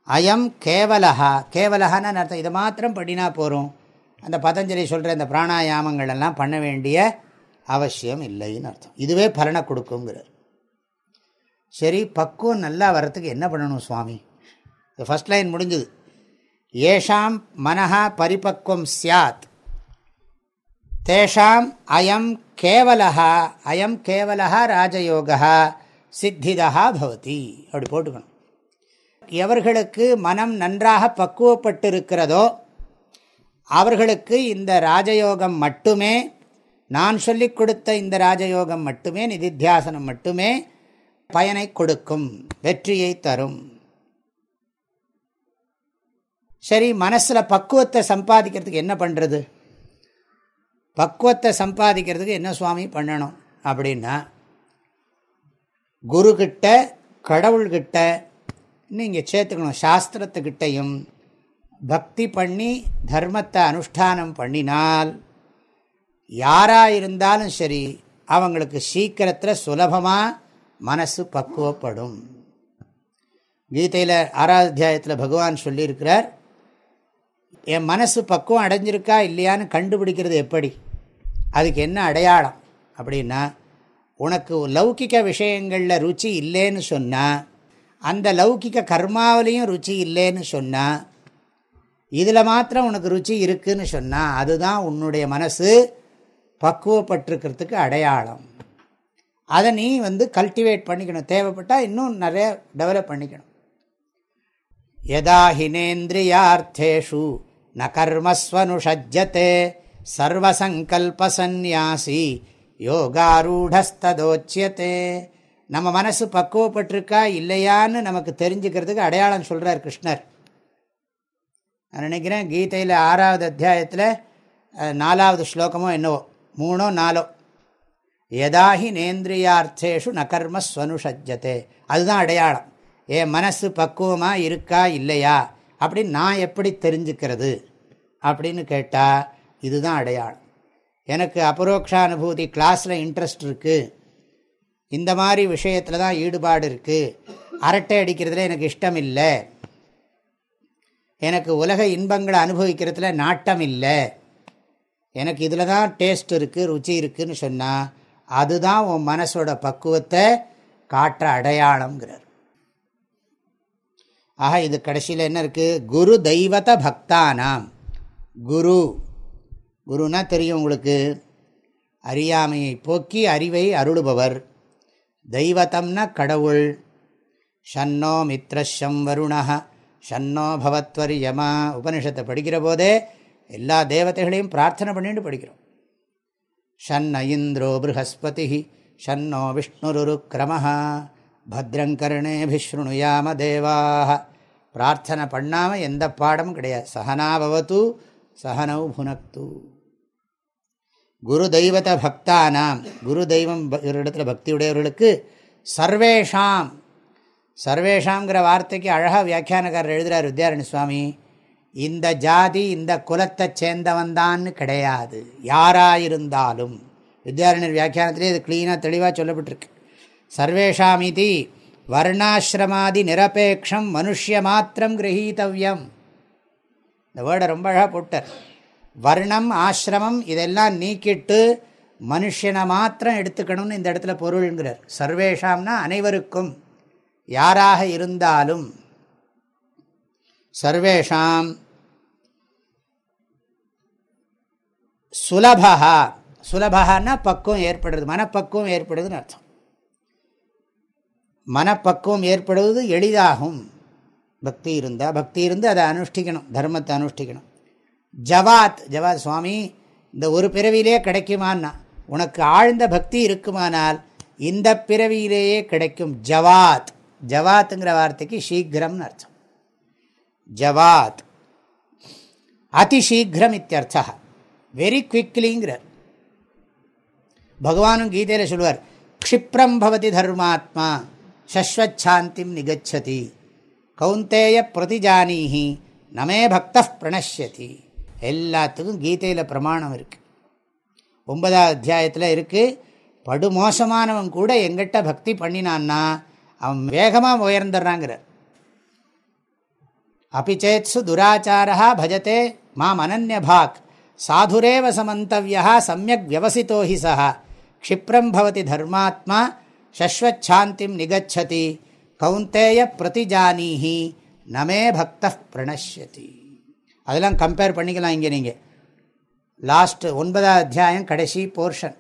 அயம் கேவலஹா. கேவலஹான்னு அர்த்தம்? இதை மாத்திரம் பண்ணினா போகிறோம் அந்த பதஞ்சலி சொல்கிற அந்த பிராணாயாமங்கள் எல்லாம் பண்ண வேண்டிய அவசியம் இல்லைன்னு அர்த்தம். இதுவே பலனை கொடுக்குங்கிறார் சரி பக்குவம் நல்லா வர்றதுக்கு என்ன பண்ணணும் சுவாமி? ஃபஸ்ட் லைன் முடிஞ்சுது. ஏஷாம் மனஹா பரிபக்வம் சியாத் தேஷாம் அயம் கேவலா அயம் கேவலா ராஜயோகா சித்திதா பவதி. அப்படி போட்டுக்கணும். எவர்களுக்கு மனம் நன்றாக பக்குவப்பட்டிருக்கிறதோ அவர்களுக்கு இந்த ராஜயோகம் மட்டுமே நான் சொல்லிக் கொடுத்த இந்த ராஜயோகம் மட்டுமே நிதித்தியாசனம் மட்டுமே பயனை கொடுக்கும் வெற்றியை தரும். சரி மனசில் பக்குவத்தை சம்பாதிக்கிறதுக்கு என்ன பண்ணுறது பக்குவத்தை சம்பாதிக்கிறதுக்கு என்ன சுவாமி பண்ணணும் அப்படின்னா குருக்கிட்ட கடவுள்கிட்ட நீங்கள் சேர்த்துக்கணும். சாஸ்திரத்துக்கிட்டையும் பக்தி பண்ணி தர்மத்தை அனுஷ்டானம் பண்ணினால் யாராக இருந்தாலும் சரி அவங்களுக்கு சீக்கிரத்தில் சுலபமாக மனசு பக்குவப்படும். கீதையில் ஆறாவது அத்தியாயத்தில் பகவான் சொல்லியிருக்கிறார் என் மனசு பக்குவம் அடைஞ்சிருக்கா இல்லையான்னு கண்டுபிடிக்கிறது எப்படி? அதுக்கு என்ன அடையாளம்? அப்படின்னா உனக்கு லௌகிக்க விஷயங்களில் ருச்சி இல்லைன்னு சொன்னால் அந்த லௌகிக்க கர்மாவிலையும் ருச்சி இல்லைன்னு சொன்னால் இதில் மாத்திரம் உனக்கு ருச்சி இருக்குதுன்னு சொன்னால் அதுதான் உன்னுடைய மனசு பக்குவப்பட்டிருக்கிறதுக்கு அடையாளம். அதை நீ வந்து கல்டிவேட் பண்ணிக்கணும். தேவைப்பட்டால் இன்னும் நிறைய டெவலப் பண்ணிக்கணும். யதா ஹினேந்திரியார்த்தேஷு. ந கர்மஸ்வனுஷஜ்யத்தே சர்வசங்கல்பசந்யாசி யோகாரூடஸ்ததோச்சியத்தே நம்ம மனசு பக்குவப்பட்டிருக்கா இல்லையான்னு நமக்கு தெரிஞ்சுக்கிறதுக்கு அடையாளம் சொல்கிறார் கிருஷ்ணர். நான் நினைக்கிறேன் கீதையில் ஆறாவது அத்தியாயத்தில் நாலாவது ஸ்லோகமோ என்னவோ மூணோ நாலோ. எதாகி நேந்திரியார்த்தேஷு நகர்ம ஸ்வனுஷஜ்யத்தே அதுதான் அடையாளம். ஏ மனசு பக்குவமாக இருக்கா இல்லையா? அப்படின்னு நான் எப்படி தெரிஞ்சுக்கிறது அப்படின்னு கேட்டால் இதுதான் அடையாளம். எனக்கு அபரோக்ஷானுபூதி கிளாஸில் இன்ட்ரெஸ்ட் இருக்குது இந்த மாதிரி விஷயத்தில் தான் ஈடுபாடு இருக்குது அரட்டை அடிக்கிறதுல எனக்கு இஷ்டம் இல்லை. எனக்கு உலக இன்பங்களை அனுபவிக்கிறதுல நாட்டம் இல்லை. எனக்கு இதில் தான் டேஸ்ட் இருக்குது ருச்சி இருக்குதுன்னு சொன்னால் அதுதான் உன் மனசோட பக்குவத்தை காட்டுற அடையாளங்கிறார் ஆக இது கடைசியில் என்ன இருக்குது குரு தெய்வத பக்தானாம். குரு. குருனா தெரியும் உங்களுக்கு. அறியாமையை போக்கி அறிவை அருளுபவர். தெய்வத்தம்னா கடவுள். ஷன்னோ மித்ரஷம் வருணா ஷன்னோ பவத்வரியமா. உபனிஷத்தை படிக்கிற போதே எல்லா தேவதைகளையும் பிரார்த்தனை பண்ணிட்டு படிக்கிறோம். ஷன்ன இந்திரோ ப்ரஹஸ்பதி ஷன்னோ விஷ்ணுருக்கிரம பத்ரங்கர்ணேபிஸ்ருணுயாம தேவாக பிரார்த்தனை பண்ணாமல் எந்த பாடமும் கிடையாது. சகனாபவத்து சகனவு புனக்து. குரு தெய்வத பக்தானாம். குரு தெய்வம் ஒரு இடத்துல பக்தியுடையவர்களுக்கு சர்வேஷாம். சர்வேஷாங்கிற வார்த்தைக்கு அழகாக வியாக்கியானக்காரர் எழுதுகிறார் வித்யாரணி சுவாமி. இந்த ஜாதி இந்த குலத்தை சேர்ந்தவன்தான்னு கிடையாது. யாராயிருந்தாலும். வித்யாரண்யர் வியாக்கியானத்திலே இது க்ளீனாக தெளிவாக சொல்லப்பட்டிருக்கு. சர்வேஷாமிதி வர்ணாசிரமாதி நிரபேட்சம் மனுஷிய மாத்திரம் கிரகீத்தவியம் இந்த வேர்டை ரொம்ப அழகாக போட்டார். வர்ணம் ஆசிரமம் இதெல்லாம் நீக்கிட்டு மனுஷனை மாத்திரம் எடுத்துக்கணும்னு இந்த இடத்துல பொருள்ங்கிறார். சர்வேஷாம்னா அனைவருக்கும் யாராக இருந்தாலும். சர்வேஷாம் சுலபா சுலபகான்னா பக்குவம் ஏற்படுறது மனப்பக்குவம் ஏற்படுதுன்னு அர்த்தம். மனப்பக்குவம் ஏற்படுவது எளிதாகும். பக்தி இருந்தால் பக்தி இருந்து அதை அனுஷ்டிக்கணும் தர்மத்தை அனுஷ்டிக்கணும். ஜவாத் ஜவாத் சுவாமி இந்த ஒரு பிறவியிலே கிடைக்குமான்னா உனக்கு ஆழ்ந்த பக்தி இருக்குமானால் இந்த பிறவியிலேயே கிடைக்கும் ஜவாத். ஜவாத்துங்கிற வார்த்தைக்கு சீக்கிரம்னு அர்த்தம். ஜவாத். அதிசீக்கிரம் இத்தியர்த்தா வெரி குவிக்லிங்கிறார் பகவானும் கீதையில் சொல்லுவார் க்ஷிப்ரம் பவதி தர்மாத்மா. சஸ்வச்சாந்திம் நிகச்சதி கௌந்தேய பிரதிஜானீஹி நமே பக்த பிரணஷ்யதி எல்லாத்துக்கும் கீதையில் பிரமாணம் இருக்குது ஒன்பதாவது அத்தியாயத்தில் இருக்குது படுமோசமானவன் கூட எங்கிட்ட பக்தி பண்ணினான்னா அவன் வேகமாக உயர்ந்துடுறாங்கிறார் அபிச்சேத்சு துராச்சாரா பஜத்தே மாம் அனன்யபாக் சாதுரேவ சமந்தவியா சமயக் வியவசித்தோ ஹி சா க்ஷிப்ரம் பவதி தர்மாத்மா சஸ்வச்சாந்திம் நிகச்சதி கவுந்தேய பிரதிஜானீஹி நமே பக்த பிரணஷ்யதி. அதெல்லாம் கம்பேர் பண்ணிக்கலாம் இங்கே நீங்கள் லாஸ்ட் ஒன்பதாவது அத்தியாயம் கடைசி போர்ஷன்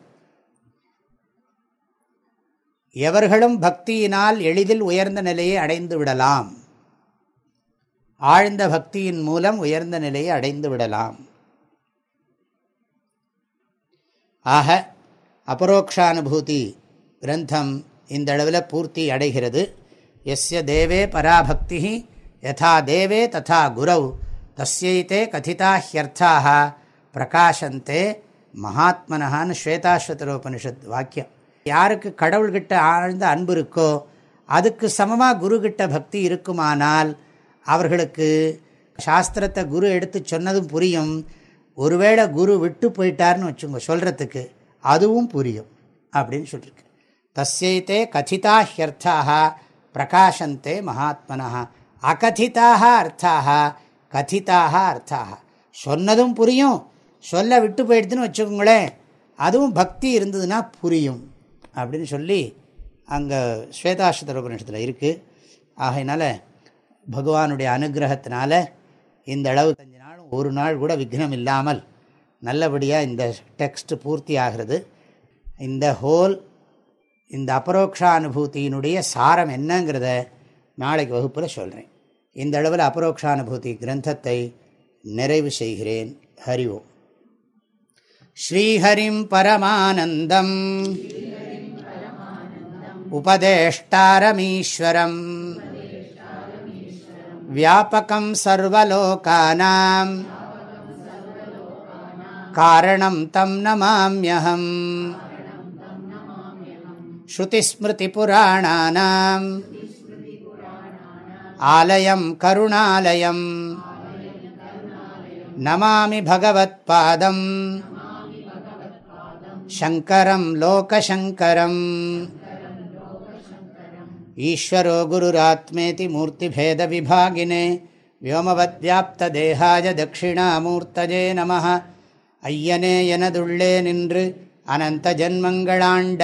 எவர்களும் பக்தியினால் எளிதில் உயர்ந்த நிலையை அடைந்து விடலாம். ஆழ்ந்த பக்தியின் மூலம் உயர்ந்த நிலையை அடைந்து விடலாம். ஆக அபரோக்ஷானுபூதி கிரந்தம் இந்த அளவில் பூர்த்தி அடைகிறது. எஸ்ய தேவே பராபக்தி யதா தேவே ததா குரவ் தஸ்யைத்தே கதிதா ஹியர்த்தாக பிரகாஷந்தே மகாத்மனஹான்னு ஸ்வேதாஸ்வதரோபனிஷத் வாக்கியம். யாருக்கு கடவுள்கிட்ட ஆழ்ந்த அன்பு இருக்கோ அதுக்கு சமமாக குருகிட்ட பக்தி இருக்குமானால் அவர்களுக்கு சாஸ்திரத்தை குரு எடுத்து சொன்னதும் புரியும். ஒருவேளை குரு விட்டு போயிட்டார்னு வச்சுங்க சொல்கிறதுக்கு அதுவும் புரியும். அப்படின்னு சொல்லியிருக்கு தஸ்யைத்தே கதிதா ஹியர்த்தாக பிரகாசந்தே மகாத்மனா அகதிதாக அர்த்தாக கதிதாக அர்த்தாக சொன்னதும் புரியும் சொல்ல விட்டு போயிடுதுன்னு வச்சுக்கோங்களேன் அதுவும் பக்தி இருந்ததுன்னா புரியும் அப்படின்னு சொல்லி அங்கே ஸ்வேதாஸ்வதர உபநிஷத்தில் இருக்குது ஆகையினால பகவானுடைய அனுகிரகத்தினால இந்த அளவு அளவுக்கு நாளும் ஒரு நாள் கூட விக்னம் இல்லாமல் நல்லபடியாக இந்த டெக்ஸ்ட் பூர்த்தி ஆகிறது இந்த ஹோல் இந்த அபரோக்ஷானுபூதியினுடைய சாரம் என்னங்கிறத நாளைக்கு வகுப்பில் சொல்கிறேன் இந்த அளவில் அபரோக்ஷானுபூதி கிரந்தத்தை நிறைவு செய்கிறேன் ஹரி ஓம் ஸ்ரீஹரிம் பரமானந்தம் उपदेष्टारमीश्वरम् व्यापकं सर्वलोकानां कारणं तं नमाम्यहम् ஸ்ருதிஸ்மிருதிபுராணானாம் ஆலயம் கருணாலயம். நமாமி பகவத்பாதம். சங்கரம் லோகசங்கரம். ஈஸ்வரோ குருராத்மேதி மூர்த்திபேதவிபாகினே வியோமவத்யாப்ததேகாய தட்சிணாமூர்த்தஜே நம ஐயனே எனதுள்ளே நின்று அனந்த ஜன்மங்களாண்ட